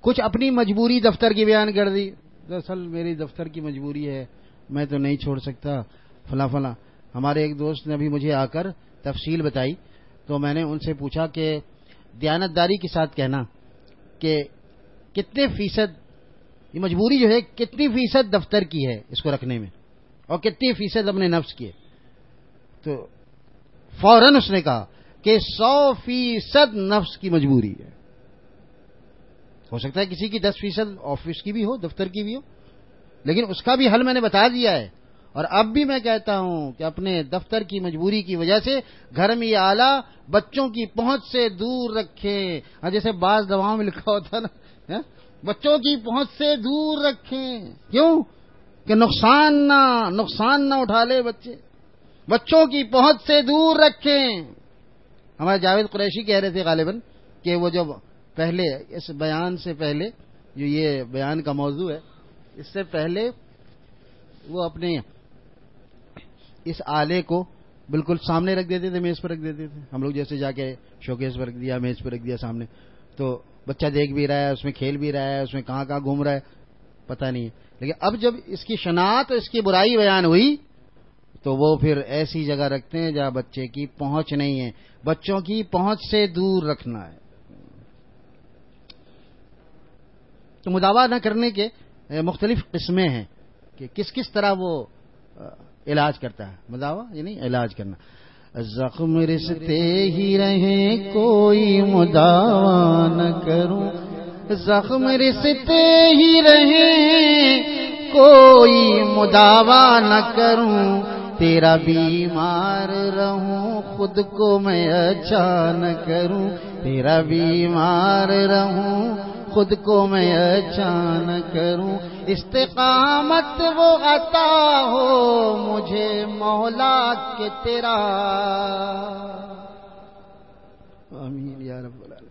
کچھ اپنی مجبوری دفتر کی بیان کر دی۔ دراصل میری دفتر کی مجبوری ہے، میں تو نہیں چھوڑ سکتا۔ فلاں فلاں، ہمارے ایک دوست نے ابھی مجھے آ کر تفصیل بتائی۔ تو میں نے ان سے پوچھا کہ دیانتداری کے ساتھ کہنا کہ کتنے فیصد یہ مجبوری جو ہے کتنی فیصد دفتر کی ہے اس کو رکھنے میں اور کتنی فیصد اپنے نفس کی ہے۔ تو فوراً اس نے کہا کہ سو فیصد نفس کی مجبوری ہے۔ ہو سکتا ہے کسی کی دس فیصد آفس کی بھی ہو دفتر کی بھی ہو لیکن اس کا بھی حل میں نے بتا دیا ہے۔ اور اب بھی میں کہتا ہوں کہ اپنے دفتر کی مجبوری کی وجہ سے گھر میں یہ آلہ بچوں کی پہنچ سے دور رکھیں۔ ہاں، جیسے بعض دواؤں میں لکھا ہوتا نا بچوں کی پہنچ سے دور رکھیں۔ کیوں؟ کہ نقصان نہ نقصان نہ اٹھا لے بچے۔ بچوں کی پہنچ سے دور رکھیں۔ ہمارے جاوید قریشی کہہ رہے تھے غالباً کہ وہ جو پہلے، اس بیان سے پہلے، جو یہ بیان کا موضوع ہے، اس سے پہلے وہ اپنے اس آلے کو بالکل سامنے رکھ دیتے تھے، میز پر رکھ دیتے تھے۔ ہم لوگ جیسے جا کے شوکیس پر رکھ دیا، میز پہ رکھ دیا سامنے۔ تو بچہ دیکھ بھی رہا ہے، اس میں کھیل بھی رہا ہے، اس میں کہاں کہاں گھوم رہا ہے پتا نہیں۔ لیکن اب جب اس کی شناخت، اس کی برائی بیان ہوئی، تو وہ پھر ایسی جگہ رکھتے ہیں جہاں بچے کی پہنچ نہیں ہے۔ بچوں کی پہنچ سے دور رکھنا ہے۔ تو مداوع نہ کرنے کے مختلف قسمیں ہیں کہ کس کس طرح وہ علاج کرتا ہے۔ مداوع یعنی علاج کرنا۔ زخم رستے ہی رہیں کوئی مداوع نہ کروں۔ زخم رستے ہی رہیں کوئی مداوع نہ کروں۔ تیرا بیمار رہوں، خود کو میں اچھا نہ کروں۔ تیرا بیمار رہوں، خود کو میں اچان کروں۔ استقامت وہ عطا ہو مجھے مولا کے تیرا۔ آمین یا رب العالمین۔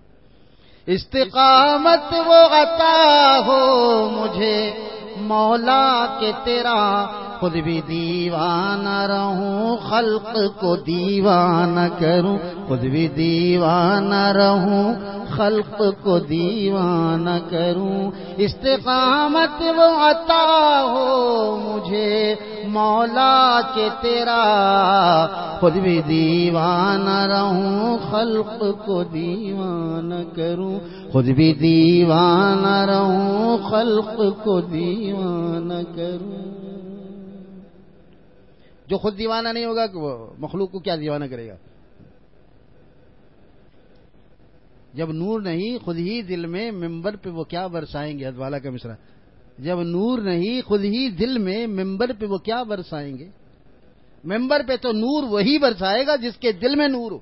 استقامت وہ عطا ہو مجھے مولا کے تیرا۔ خود بھی دیوانہ رہوں، خلق کو دیوانہ کروں۔ خود بھی دیوانہ رہوں، خلق کو دیوانہ کروں۔ استقامت وہ عطا ہو مجھے، مولا کے تیرا۔ خود بھی دیوانہ رہوں، خلق کو دیوانہ کروں۔ خود بھی دیوانہ رہوں، خلق کو دیوانہ کروں۔ جو خود دیوانہ نہیں ہوگا کہ وہ مخلوق کو کیا دیوانہ کرے گا؟ جب نور نہیں، خود ہی دل میں ممبر پہ وہ کیا برسائیں گے؟ ادوالا کا مشرا جب نور نہیں، خود ہی دل میں ممبر پہ وہ کیا برسائیں گے؟ ممبر پہ تو نور وہی برسائے گا جس کے دل میں نور ہو،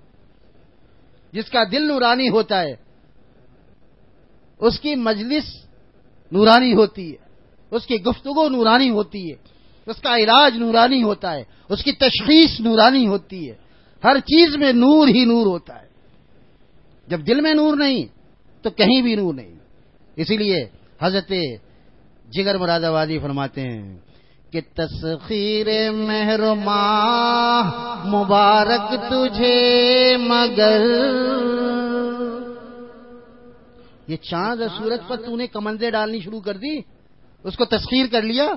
جس کا دل نورانی ہوتا ہے۔ اس کی مجلس نورانی ہوتی ہے، اس کی گفتگو نورانی ہوتی ہے۔ اس کا علاج نورانی ہوتا ہے، اس کی تشخیص نورانی ہوتی ہے۔ ہر چیز میں نور ہی نور ہوتا ہے۔ جب دل میں نور نہیں، تو کہیں بھی نور نہیں۔ اسی لیے حضرت جگر مراد آبادی فرماتے ہیں کہ تسخیر مہرما مبارک تجھے مگر یہ چاند اور سورج پر تو نے کمندے ڈالنی شروع کر دی، اس کو تسخیر کر لیا۔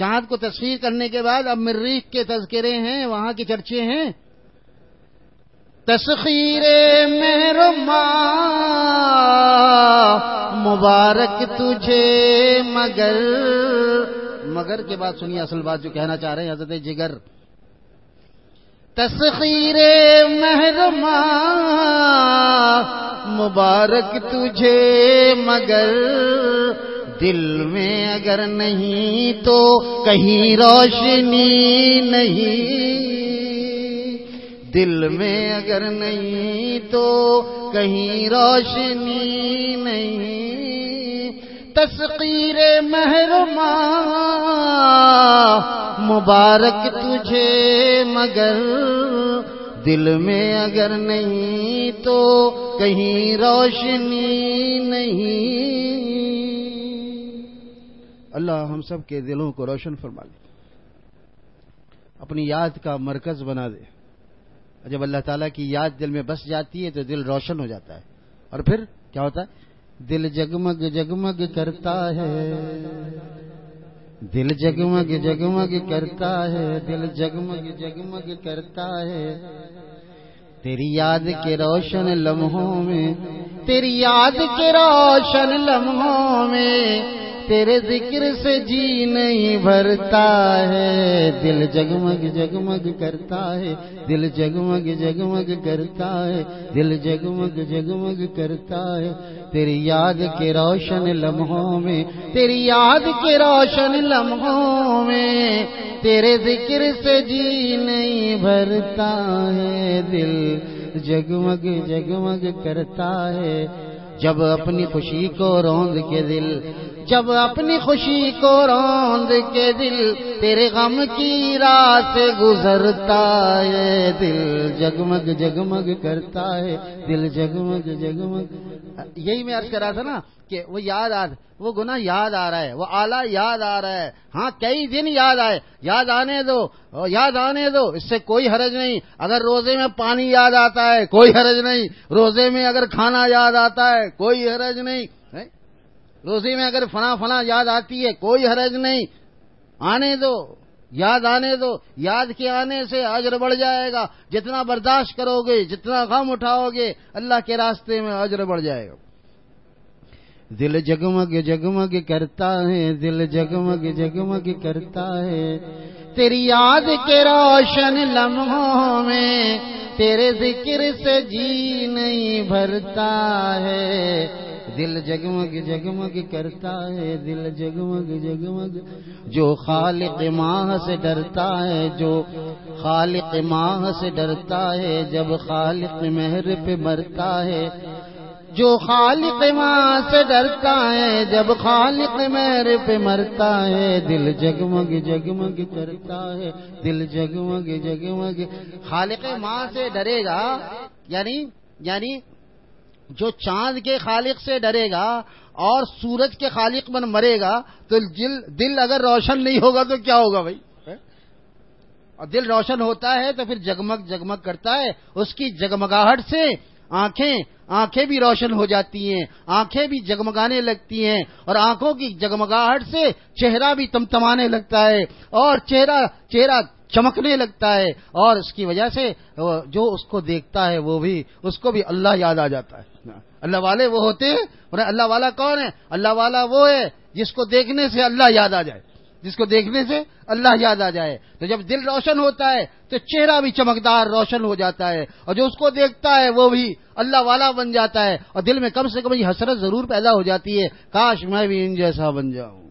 چاند کو تصویر کرنے کے بعد اب مریخ کے تذکرے ہیں، وہاں کی چرچے ہیں۔ تسخیر مہرما مبارک تجھے مگر۔ مگر کے بعد سنیے اصل بات جو کہنا چاہ رہے ہیں حضرت جگر۔ تسخیر مہرما مبارک تجھے مگر۔ دل میں اگر نہیں تو کہیں روشنی نہیں۔ دل میں اگر نہیں تو کہیں روشنی نہیں۔ تسقیر محرما مبارک تجھے مگر دل میں اگر نہیں تو کہیں روشنی نہیں۔ اللہ ہم سب کے دلوں کو روشن فرما لے۔ اپنی یاد کا مرکز بنا دے۔ جب اللہ تعالیٰ کی یاد دل میں بس جاتی ہے تو دل روشن ہو جاتا ہے۔ اور پھر کیا ہوتا ہے؟ دل جگمگ جگمگ کرتا ہے۔ دل جگمگ جگمگ کرتا ہے۔ دل جگمگ جگمگ کرتا ہے۔ تیری یاد کے روشن لمحوں میں، تیری یاد کے روشن لمحوں میں تیرے ذکر سے جی نہیں بھرتا ہے۔ دل جگمگ جگمگ کرتا ہے۔ دل جگمگ جگمگ کرتا ہے۔ دل جگمگ جگمگ کرتا ہے۔ تیری یاد کے روشن لمحوں میں، تیری یاد کے روشن لمحوں میں تیرے ذکر سے جی نہیں بھرتا ہے۔ دل جگمگ جگمگ کرتا ہے۔ جب اپنی خوشی کو روند کے دل جب اپنی خوشی کو روند کے دل تیرے غم کی رات گزرتا ہے، دل جگمگ جگمگ کرتا ہے، دل جگمگ جگمگ۔ یہی میں عرض کر رہا تھا نا کہ وہ یاد آ وہ گنا یاد آ رہا ہے، وہ آلہ یاد آ رہا ہے۔ ہاں کئی دن یاد آئے، یاد آنے دو، یاد آنے دو، اس سے کوئی حرج نہیں۔ اگر روزے میں پانی یاد آتا ہے، کوئی حرج نہیں۔ روزے میں اگر کھانا یاد آتا ہے، کوئی حرج نہیں۔ روزے میں اگر فنا فنا یاد آتی ہے، کوئی حرج نہیں۔ آنے دو، یاد آنے دو۔ یاد کے آنے سے اجر بڑھ جائے گا۔ جتنا برداشت کرو گے، جتنا غم اٹھاؤ گے، اللہ کے راستے میں اجر بڑھ جائے گا۔ دل جگمگ جگمگ کرتا ہے، دل جگمگ جگمگ کرتا ہے۔ تیری یاد کے روشن لمحوں میں تیرے ذکر سے جی نہیں بھرتا ہے۔ دل جگمگ جگمگ کرتا ہے، دل جگمگ جگمگ۔ جو خالق ماہ سے ڈرتا ہے، جو خالق ماہ سے ڈرتا ہے، جب خالق مہر پہ مرتا ہے۔ جو خالق ماں سے ڈرتا ہے، جب خالق میرے پہ مرتا ہے۔ دل جگمگ جگمگ کرتا ہے، دل جگمگ جگمگ۔ خالق ماں سے ڈرے گا یعنی یعنی جو چاند کے خالق سے ڈرے گا اور سورج کے خالق بن مرے گا تو دل دل اگر روشن نہیں ہوگا تو کیا ہوگا بھائی؟ اور دل روشن ہوتا ہے تو پھر جگمگ جگمگ کرتا ہے اس کی جگمگاہٹ سے آنکھیں آنکھیں بھی روشن ہو جاتی ہیں آنکھیں بھی جگمگانے لگتی ہیں اور آنکھوں کی جگمگاہٹ سے چہرہ بھی تمتمانے لگتا ہے اور چہرہ چہرہ چمکنے لگتا ہے اور اس کی وجہ سے جو اس کو دیکھتا ہے وہ بھی اس کو بھی اللہ یاد آ جاتا ہے۔ اللہ والے وہ ہوتے ہیں اور اللہ والا کون ہے؟ اللہ والا وہ ہے جس کو دیکھنے سے اللہ یاد آ جائے۔ جس کو دیکھنے سے اللہ یاد آ جائے۔ تو جب دل روشن ہوتا ہے تو چہرہ بھی چمکدار روشن ہو جاتا ہے اور جو اس کو دیکھتا ہے وہ بھی اللہ والا بن جاتا ہے اور دل میں کم سے کم یہ حسرت ضرور پیدا ہو جاتی ہے، کاش میں بھی ان جیسا بن جاؤں۔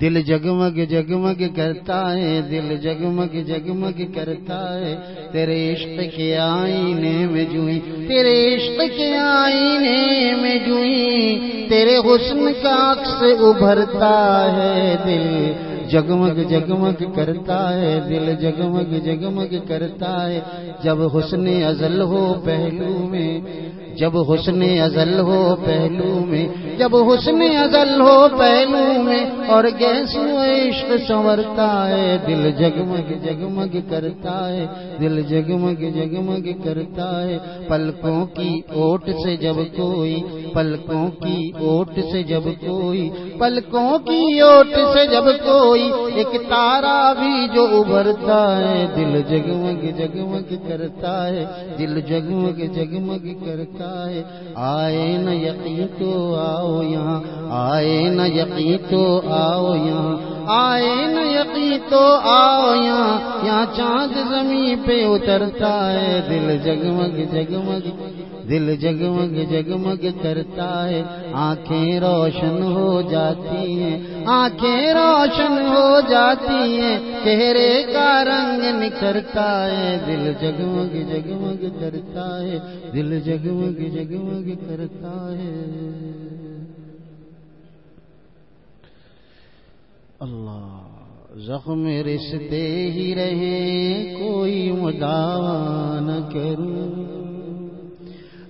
دل جگمگ جگمگ کرتا ہے، دل جگمگ جگمگ کرتا ہے۔ تیرے عشق کے آئینے میں جوئی، تیرے عشق کے آئینے میں جوئی۔ تیرے حسن کا عکس ابھرتا ہے، دل جگمگ جگمگ کرتا ہے، دل جگمگ جگمگ کرتا ہے۔ جب حسن ازل ہو پہلو میں جب حسن ازل ہو پہلو میں، جب حسن ازل ہو پہلو میں، اور گیس عشق سنورتا ہے دل جگمگ جگمگ کرتا ہے دل جگمگ جگمگ کرتا ہے پلکوں کی اوٹ سے جب کوئی، پلکوں کی اوٹ سے جب کوئی، پلکوں کی اوٹ سے جب کوئی، ایک تارا بھی جو ابھرتا ہے دل جگمگ جگمگ کرتا ہے دل جگمگ جگمگ کرتا آئے آئے نہ یقین تو آؤ یہاں۔ آئے نہ یقین تو آؤ یہاں۔ آئے نہ یقین تو آؤ یہاں۔ یہاں چاند زمین پہ اترتا ہے۔ دل جگمگ جگمگ۔ دل جگمگ جگمگ کرتا ہے، آنکھیں روشن ہو جاتی ہیں، آنکھیں روشن ہو جاتی ہیں، چہرے کا رنگ نکھرتا ہے، دل جگمگ جگمگ کرتا ہے، دل جگمگ جگمگ کرتا ہے۔ اللہ، زخم رستے ہی رہے، کوئی مداوا نہ کروں۔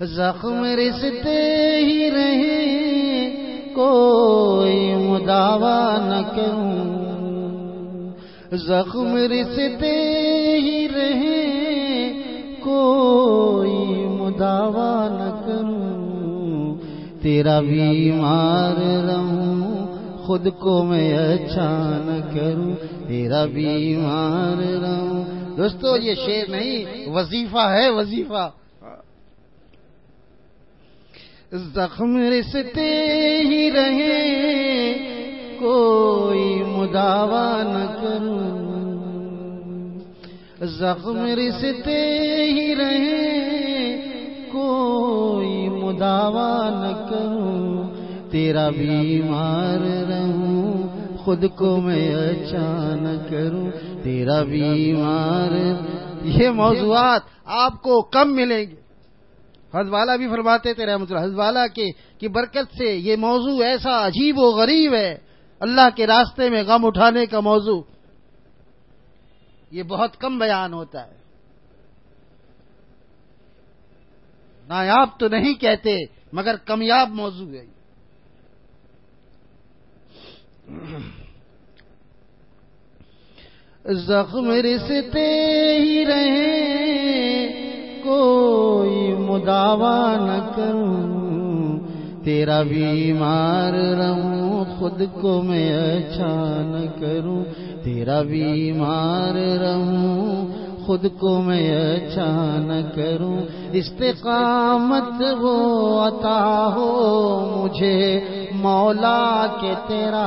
زخم رستے ہی رہے، کوئی مداوا نہ کروں زخم رستے ہی رہے، کوئی مداوا نہ کروں تیرا بیمار رہوں، خود کو میں اچھا نہ کروں۔ تیرا بیمار رہوں۔ دوستو، یہ شعر نہیں، وظیفہ ہے، وظیفہ۔ زخم رستے ہی رہے، کوئی مداوا نہ کروں۔ زخم رستے ہی رہے، کوئی مداوا نہ کروں۔ تیرا بیمار رہوں، خود کو میں اچھا نہ کروں۔ تیرا بیمار، یہ موضوعات آپ کو کم ملیں گے حض والا بھی فرماتے تھے رحمت اللہ حض والا کے کی برکت سے یہ موضوع ایسا عجیب و غریب ہے۔ اللہ کے راستے میں غم اٹھانے کا موضوع۔ یہ بہت کم بیان ہوتا ہے۔ نایاب تو نہیں کہتے، مگر کمیاب موضوع ہے۔ زخم رستے ہی رہے کوئی مداوا نہ کروں، تیرا بیمار رہوں، خود کو میں اچھا نہ کروں، تیرا بیمار رہوں خود کو میں اچھا نہ کروں۔ استقامت وہ عطا ہو مجھے، مولا کے تیرا۔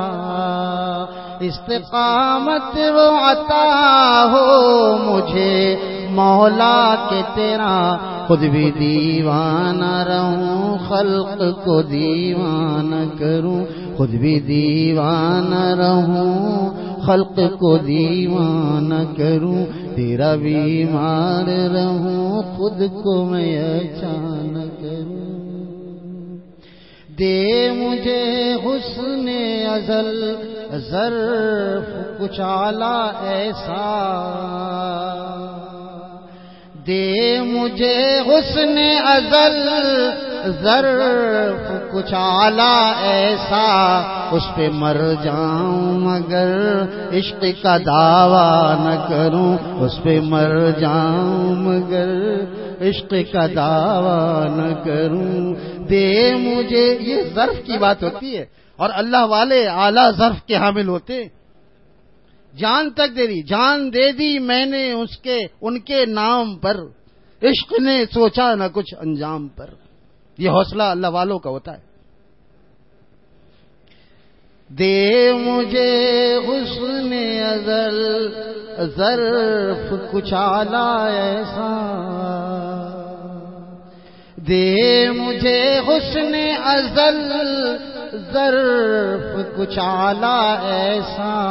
استقامت وہ عطا ہو مجھے، مولا کے تیرا۔ خود بھی دیوانہ رہوں، خلق کو دیوانہ کروں۔ خود بھی دیوانہ رہوں خلق کو دیوانہ کروں، تیرا بیمار رہوں، خود کو میں اچانک کروں۔ دے مجھے حسن ازل، ظرف کچھ آلہ ایسا۔ دے مجھے حسن ازل ظرف کچھ آلہ ایسا، اس پہ مر جاؤں مگر عشق کا دعویٰ نہ کروں، اس پہ مر جاؤں مگر عشق کا دعویٰ نہ کروں۔ دے مجھے، یہ ظرف کی بات ہوتی ہے، اور اللہ والے اعلی ظرف کے حامل ہوتے جان تک دے دی، جان دے دی میں نے اس کے، ان کے نام پر۔ عشق نے سوچا نہ کچھ انجام پر۔ یہ حوصلہ اللہ والوں کا ہوتا ہے۔ دے مجھے حسن ازل، ظرف کچھ آلہ ایسا۔ دے مجھے حسن ازل، ظرف کچھ آلہ ایسا۔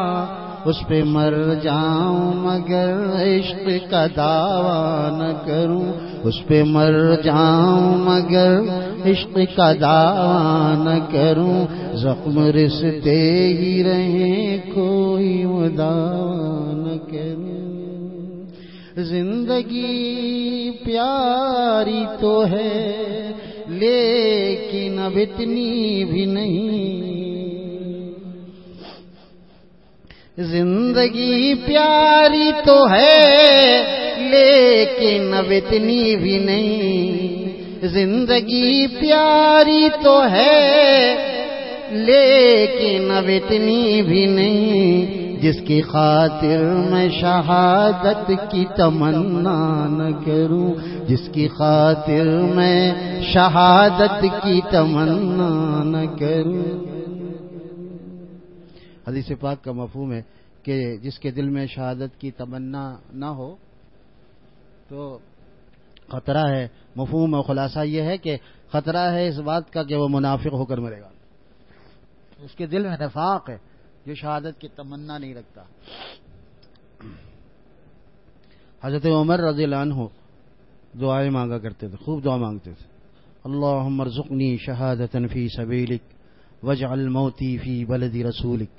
اس پہ مر جاؤں مگر عشق کا دعویٰ نہ کروں۔ اس پہ مر جاؤں، مگر عشق کا دعویٰ نہ کروں۔ زخم رستے ہی رہیں کوئی دعویٰ نہ کروں زندگی پیاری تو ہے، لیکن اب اتنی بھی نہیں۔ زندگی پیاری تو ہے لیکن اب اتنی بھی نہیں۔ زندگی پیاری تو ہے، لیکن اب اتنی بھی نہیں۔ جس کی خاطر میں شہادت کی تمنا نہ کروں، جس کی خاطر میں شہادت کی تمنا نہ کروں۔ حدیث پاک کا مفہوم ہے کہ جس کے دل میں شہادت کی تمنا نہ ہو تو خطرہ ہے، مفہوم اور خلاصہ یہ ہے کہ خطرہ ہے اس بات کا کہ وہ منافق ہو کر مرے گا۔ اس کے دل میں نفاق ہے، جو شہادت کی تمنا نہیں رکھتا۔ حضرت عمر رضی اللہ عنہ دعائیں مانگا کرتے تھے، خوب دعا مانگتے تھے۔ اللہ مرزقنی شہادت فی سبیلک وجعل موتی فی بلد رسولک۔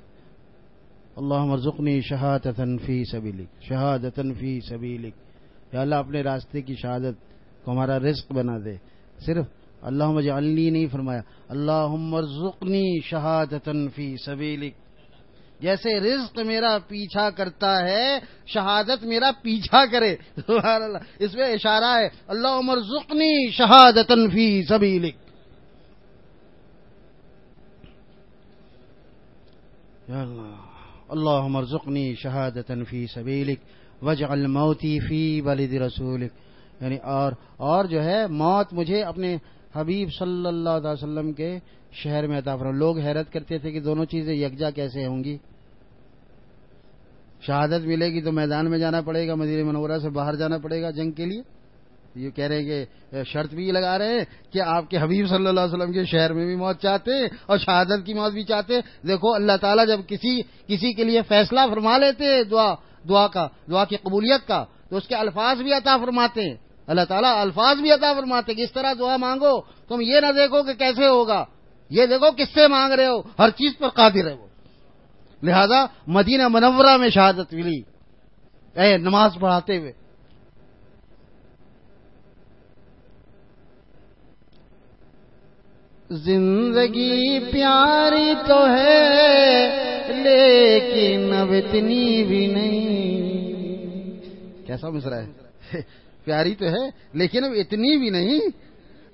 اللہ مرزقنی شہادت فی سبیلک شہادت فی سبیلک۔ یا اللہ اپنے راستے کی شہادت کو ہمارا رزق بنا دے۔ صرف اللہ مجھے نہیں فرمایا اللہ مرزقنی شہادت فی سبیلک۔ جیسے رزق میرا پیچھا کرتا ہے، شہادت میرا پیچھا کرے۔ اس میں اشارہ ہے اللہ عمر زخنی شہادت فی سبھی لکھ اللہ عمر زخنی شہادت فی سبھی وج الموتی فی بلد رسول یعنی اور اور جو ہے، موت مجھے اپنے حبیب صلی اللہ علیہ وسلم کے شہر میں عطا فرما۔ لوگ حیرت کرتے تھے کہ دونوں چیزیں یکجا کیسے ہوں گی۔ شہادت ملے گی تو میدان میں جانا پڑے گا مدیر منورہ سے باہر جانا پڑے گا جنگ کے لیے۔ یہ کہہ رہے ہیں کہ شرط بھی لگا رہے ہیں کہ آپ کے حبیب صلی اللہ علیہ وسلم کے شہر میں بھی موت چاہتے ہیں اور شہادت کی موت بھی چاہتے۔ دیکھو، اللہ تعالیٰ جب کسی کسی کے لیے فیصلہ فرما لیتے، دعا دعا کا، دعا کی قبولیت کا، تو اس کے الفاظ بھی عطا فرماتے ہیں۔ اللہ تعالیٰ الفاظ بھی عطا فرماتے کہ اس طرح دعا مانگو، تم یہ نہ دیکھو کہ کیسے ہوگا۔ یہ دیکھو کس سے مانگ رہے ہو، ہر چیز پر قادر ہے وہ۔ لہذا مدینہ منورہ میں شہادت ملی۔ اے نماز پڑھاتے ہوئے۔ زندگی پیاری تو ہے لیکن اب اتنی بھی نہیں۔ کیسا مصرا ہے؟ [LAUGHS] پیاری تو ہے، لیکن اب اتنی بھی نہیں۔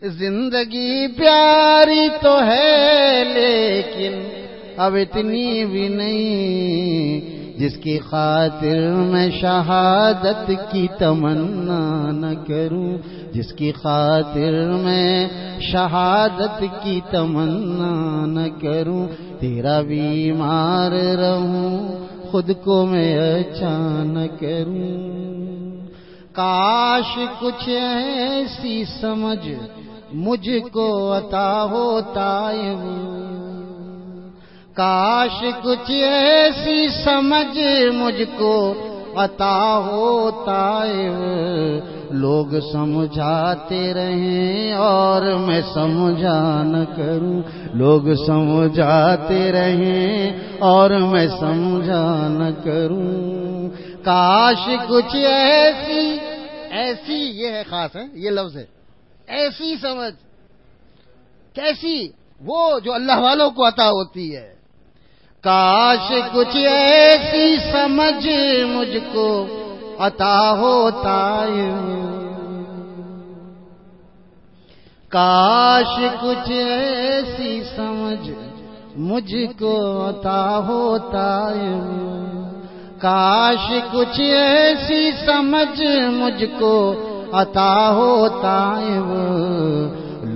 زندگی پیاری تو ہے، لیکن اب اتنی بھی نہیں۔ جس کی خاطر میں شہادت کی تمنا نہ کروں، جس کی خاطر میں شہادت کی تمنا نہ کروں، تیرا بیمار رہوں، خود کو میں اچھا نہ کروں۔ کاش کچھ ایسی سمجھ مجھ کو عطا ہوتا ہے۔ کاش کچھ ایسی سمجھ مجھ کو عطا ہوتا ہے۔ لوگ سمجھاتے رہیں اور میں سمجھا نہ کروں۔ لوگ سمجھاتے رہیں اور میں سمجھا نہ کروں۔ کاش کچھ ایسی ایسی یہ ہے خاص ہے یہ لفظ ہے۔ ایسی سمجھ، کیسی؟ وہ جو اللہ والوں کو عطا ہوتی ہے۔ کاش کچھ ایسی سمجھ مجھ کو عطا ہوتا کاش کچھ ایسی سمجھ مجھ کو عطا ہوتا کاش کچھ ایسی سمجھ مجھ کو عطا ہوتا ہے۔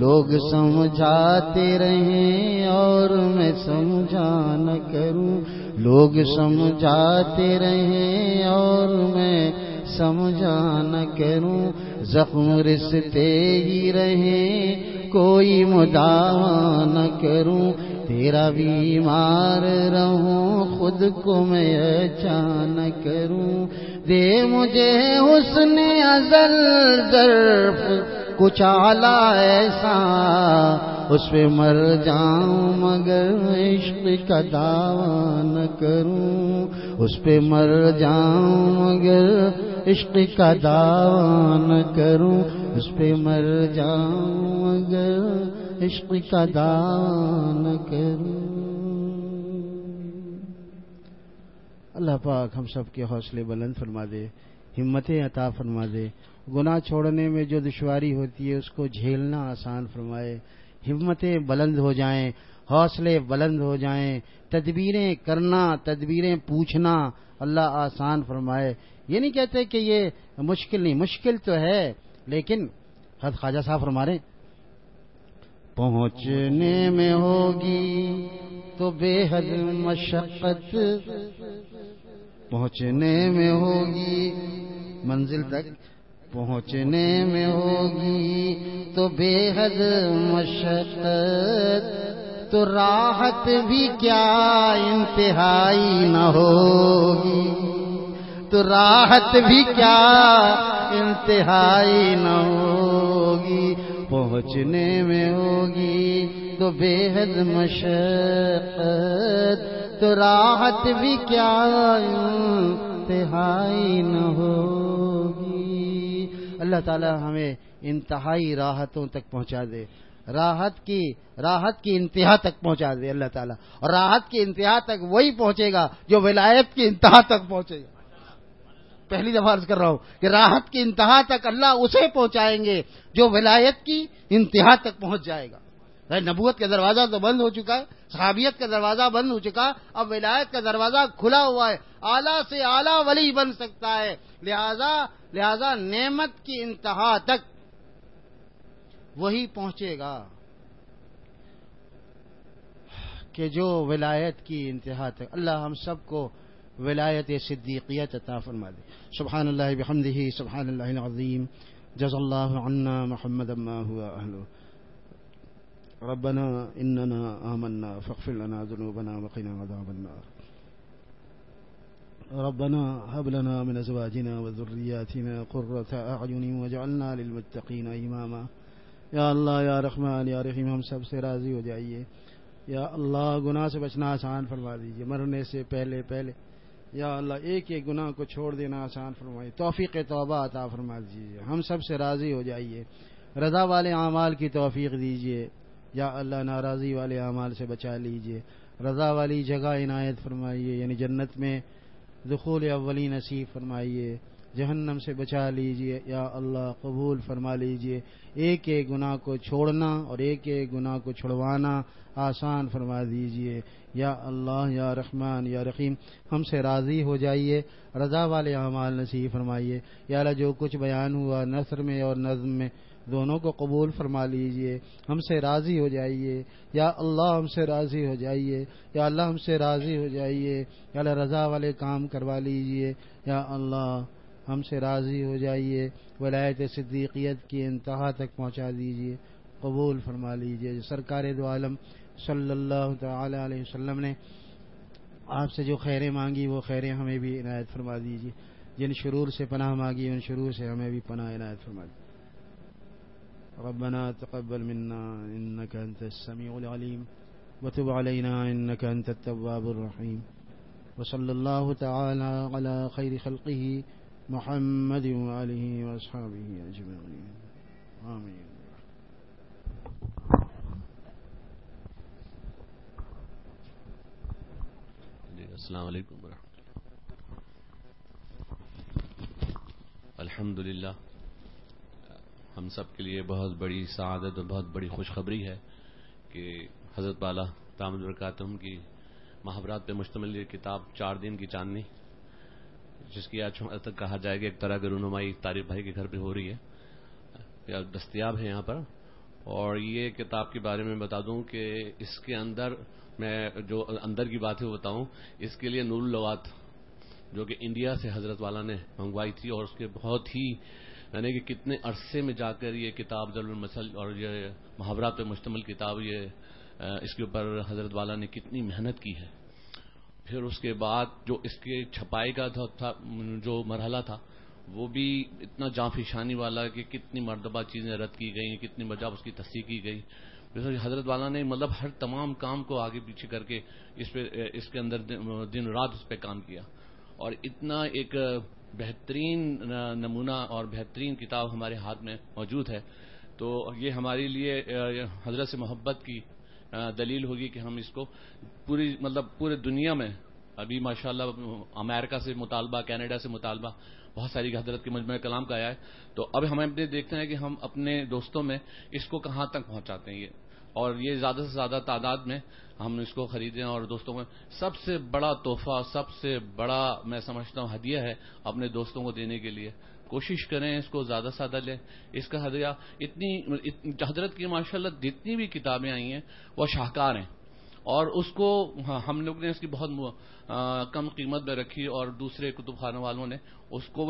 لوگ سمجھاتے رہیں اور میں سمجھا نہ کروں۔ لوگ سمجھاتے رہیں اور میں سمجھا نہ کروں۔ زخم رستے ہی رہیں، کوئی مداوا نہ کروں۔ تیرا بیمار رہوں، خود کو میں اچھا نہ کروں۔ دے مجھے حسن ازل، ظرف کچالا ایسا، اس پہ مر جاؤں مگر عشق کا دعوی نہ کروں۔ اس پہ مر جاؤں مگر عشق کا دعوی نہ کروں۔ اس پہ مر جاؤں مگر عشق کا دعوی نہ کروں۔ اللہ پاک ہم سب کے حوصلے بلند فرما دے، ہمتیں عطا فرما دے۔ گناہ چھوڑنے میں جو دشواری ہوتی ہے اس کو جھیلنا آسان فرمائے۔ ہمتیں بلند ہو جائیں، حوصلے بلند ہو جائیں، تدبیریں کرنا، تدبیریں پوچھنا اللہ آسان فرمائے۔ یہ نہیں کہتے کہ یہ مشکل نہیں، مشکل تو ہے، لیکن حد خواجہ صاحب فرما رہے پہنچنے میں ہوگی تو بے حد مشقت۔ پہنچنے میں ہوگی منزل تک۔ پہنچنے میں ہوگی تو بے حد مشقت، تو راحت بھی کیا انتہائی نہ ہوگی؟ تو راحت بھی کیا انتہائی نہ ہوگی؟ پہنچنے میں ہوگی تو بے حد مشقت، تو راحت بھی کیا انتہائی نہ ہوگی؟ اللہ تعالی ہمیں انتہائی راحتوں تک پہنچا دے۔ راحت کی راحت کی انتہا تک پہنچا دے اللہ تعالیٰ۔ اور راحت کی انتہا تک وہی پہنچے گا جو ولایت کی انتہا تک پہنچے گا۔ پہلی دفعہ عرض کر رہا ہوں کہ راحت کی انتہا تک اللہ اسے پہنچائیں گے جو ولایت کی انتہا تک پہنچ جائے گا۔ نبوت کا دروازہ تو بند ہو چکا ہے، صحابیت کا دروازہ بند ہو چکا اب ولایت کا دروازہ کھلا ہوا ہے، اعلیٰ سے اعلیٰ ولی بن سکتا ہے۔ لہذا لہذا نعمت کی انتہا تک وہی پہنچے گا کہ جو ولایت کی انتہا تک۔ اللہ ہم سب کو ولایت صدیقیت عطا فرما دے۔ سبحان اللہ بحمدہ، سبحان اللہ العظیم۔ جز اللہ عنا محمد اما ہوا اہلو ربنا اننا آمنا فاغفر لنا ذنوبنا وقنا عذاب النار. ربنا هب لنا من ازواجنا وذرياتنا قرة اعين واجعلنا للمتقين اماما یا اللہ یا رحمان یا رحیم ہم سب سے راضی ہو جائیے۔ یا اللہ، گناہ سے بچنا آسان فرما دیجیے۔ مرنے سے پہلے پہلے۔ یا اللہ، ایک ایک گناہ کو چھوڑ دینا آسان فرمائیے۔ توفیق توبہ عطا فرما دیجیے۔ ہم سب سے راضی ہو جائیے۔ رضا والے اعمال کی توفیق دیجیے۔ یا اللہ ناراضی والے اعمال سے بچا لیجیے رضا والی جگہ عنایت فرمائیے یعنی جنت میں دخول اولی نصیب فرمائیے۔ جہنم سے بچا لیجیے یا اللہ قبول فرما لیجیے ایک ایک گناہ کو چھوڑنا اور ایک ایک گناہ کو چھڑوانا آسان فرما دیجیے یا اللہ، یا رحمان، یا رحیم، ہم سے راضی ہو جائیے، رضا والے اعمال نصیب فرمائیے۔ یا اللہ، جو کچھ بیان ہوا نثر میں اور نظم میں دونوں کو قبول فرما لیجیے، ہم سے راضی ہو جائیے، یا اللہ ہم سے راضی ہو جائیے، یا اللہ ہم سے راضی ہو جائیے، یا اللہ رضا والے کام کروا لیجیے، یا اللہ ہم سے راضی ہو جائیے، ولایت صدیقیت کی انتہا تک پہنچا دیجیے، قبول فرما لیجیے۔ سرکار دو عالم صلی اللہ تعالی علیہ وسلم نے آپ سے جو خیریں مانگی، وہ خیریں ہمیں بھی عنایت فرما دیجیے جن شرور سے پناہ مانگی، ان شرور سے ہمیں بھی پناہ عنایت فرما دیجیے ربنا تقبل منا إنك أنت السميع العليم وتب علينا إنك أنت التواب الرحيم وصلى الله تعالى على خير خلقه محمد وآله وأصحابه أجمعين. آمين. السلام علیکم ورحمۃ اللہ الحمد للہ ہم سب کے لیے بہت بڑی سعادت اور بہت بڑی خوشخبری ہے کہ حضرت بالا تام البرکاتم کی محاورات پہ مشتمل یہ کتاب چار دن کی چاندنی، جس کی آج تک کہا جائے گا، ایک طرح کی رونمائی طارف بھائی کے گھر پہ ہو رہی ہے۔ دستیاب ہے یہاں پر۔ اور یہ کتاب کے بارے میں بتا دوں کہ اس کے اندر میں جو اندر کی بات ہے وہ بتاؤں، اس کے لیے نور اللوات جو کہ انڈیا سے حضرت والا نے منگوائی تھی اور اس کے بہت ہی یعنی کہ کتنے عرصے میں جا کر یہ کتاب ضرور المسل اور یہ محاورات پہ مشتمل کتاب یہ اس کے اوپر حضرت والا نے کتنی محنت کی ہے۔ پھر اس کے بعد جو اس کے چھپائی کا تھا جو مرحلہ تھا، وہ بھی اتنا جانفشانی والا کہ کتنی مرتبہ چیزیں رد کی گئی کتنی مرتبہ اس کی تصدیق کی گئی حضرت والا نے مطلب ہر تمام کام کو آگے پیچھے کر کے اس پہ، اس کے اندر دن رات اس پہ کام کیا۔ اور اتنا ایک بہترین نمونہ اور بہترین کتاب ہمارے ہاتھ میں موجود ہے۔ تو یہ ہمارے لیے حضرت سے محبت کی دلیل ہوگی کہ ہم اس کو پوری مطلب پورے دنیا میں، ابھی ماشاءاللہ امریکہ سے مطالبہ، کینیڈا سے مطالبہ، بہت ساری حضرت کے مجموعہ کلام کا آیا ہے۔ تو اب ہم اپنے دیکھتے ہیں کہ ہم اپنے دوستوں میں اس کو کہاں تک پہنچاتے ہیں۔ یہ اور یہ زیادہ سے زیادہ تعداد میں ہم اس کو خریدیں اور دوستوں میں سب سے بڑا تحفہ، سب سے بڑا میں سمجھتا ہوں ہدیہ ہے اپنے دوستوں کو دینے کے لیے۔ کوشش کریں اس کو زیادہ سے زیادہ لیں۔ اس کا ہدیہ اتنی حضرت کی ماشاءاللہ جتنی بھی کتابیں آئی ہیں، وہ شاہکار ہیں۔ اور اس کو ہاں، ہم لوگ نے اس کی بہت کم قیمت میں رکھی اور دوسرے کتب خانوں والوں نے اس کو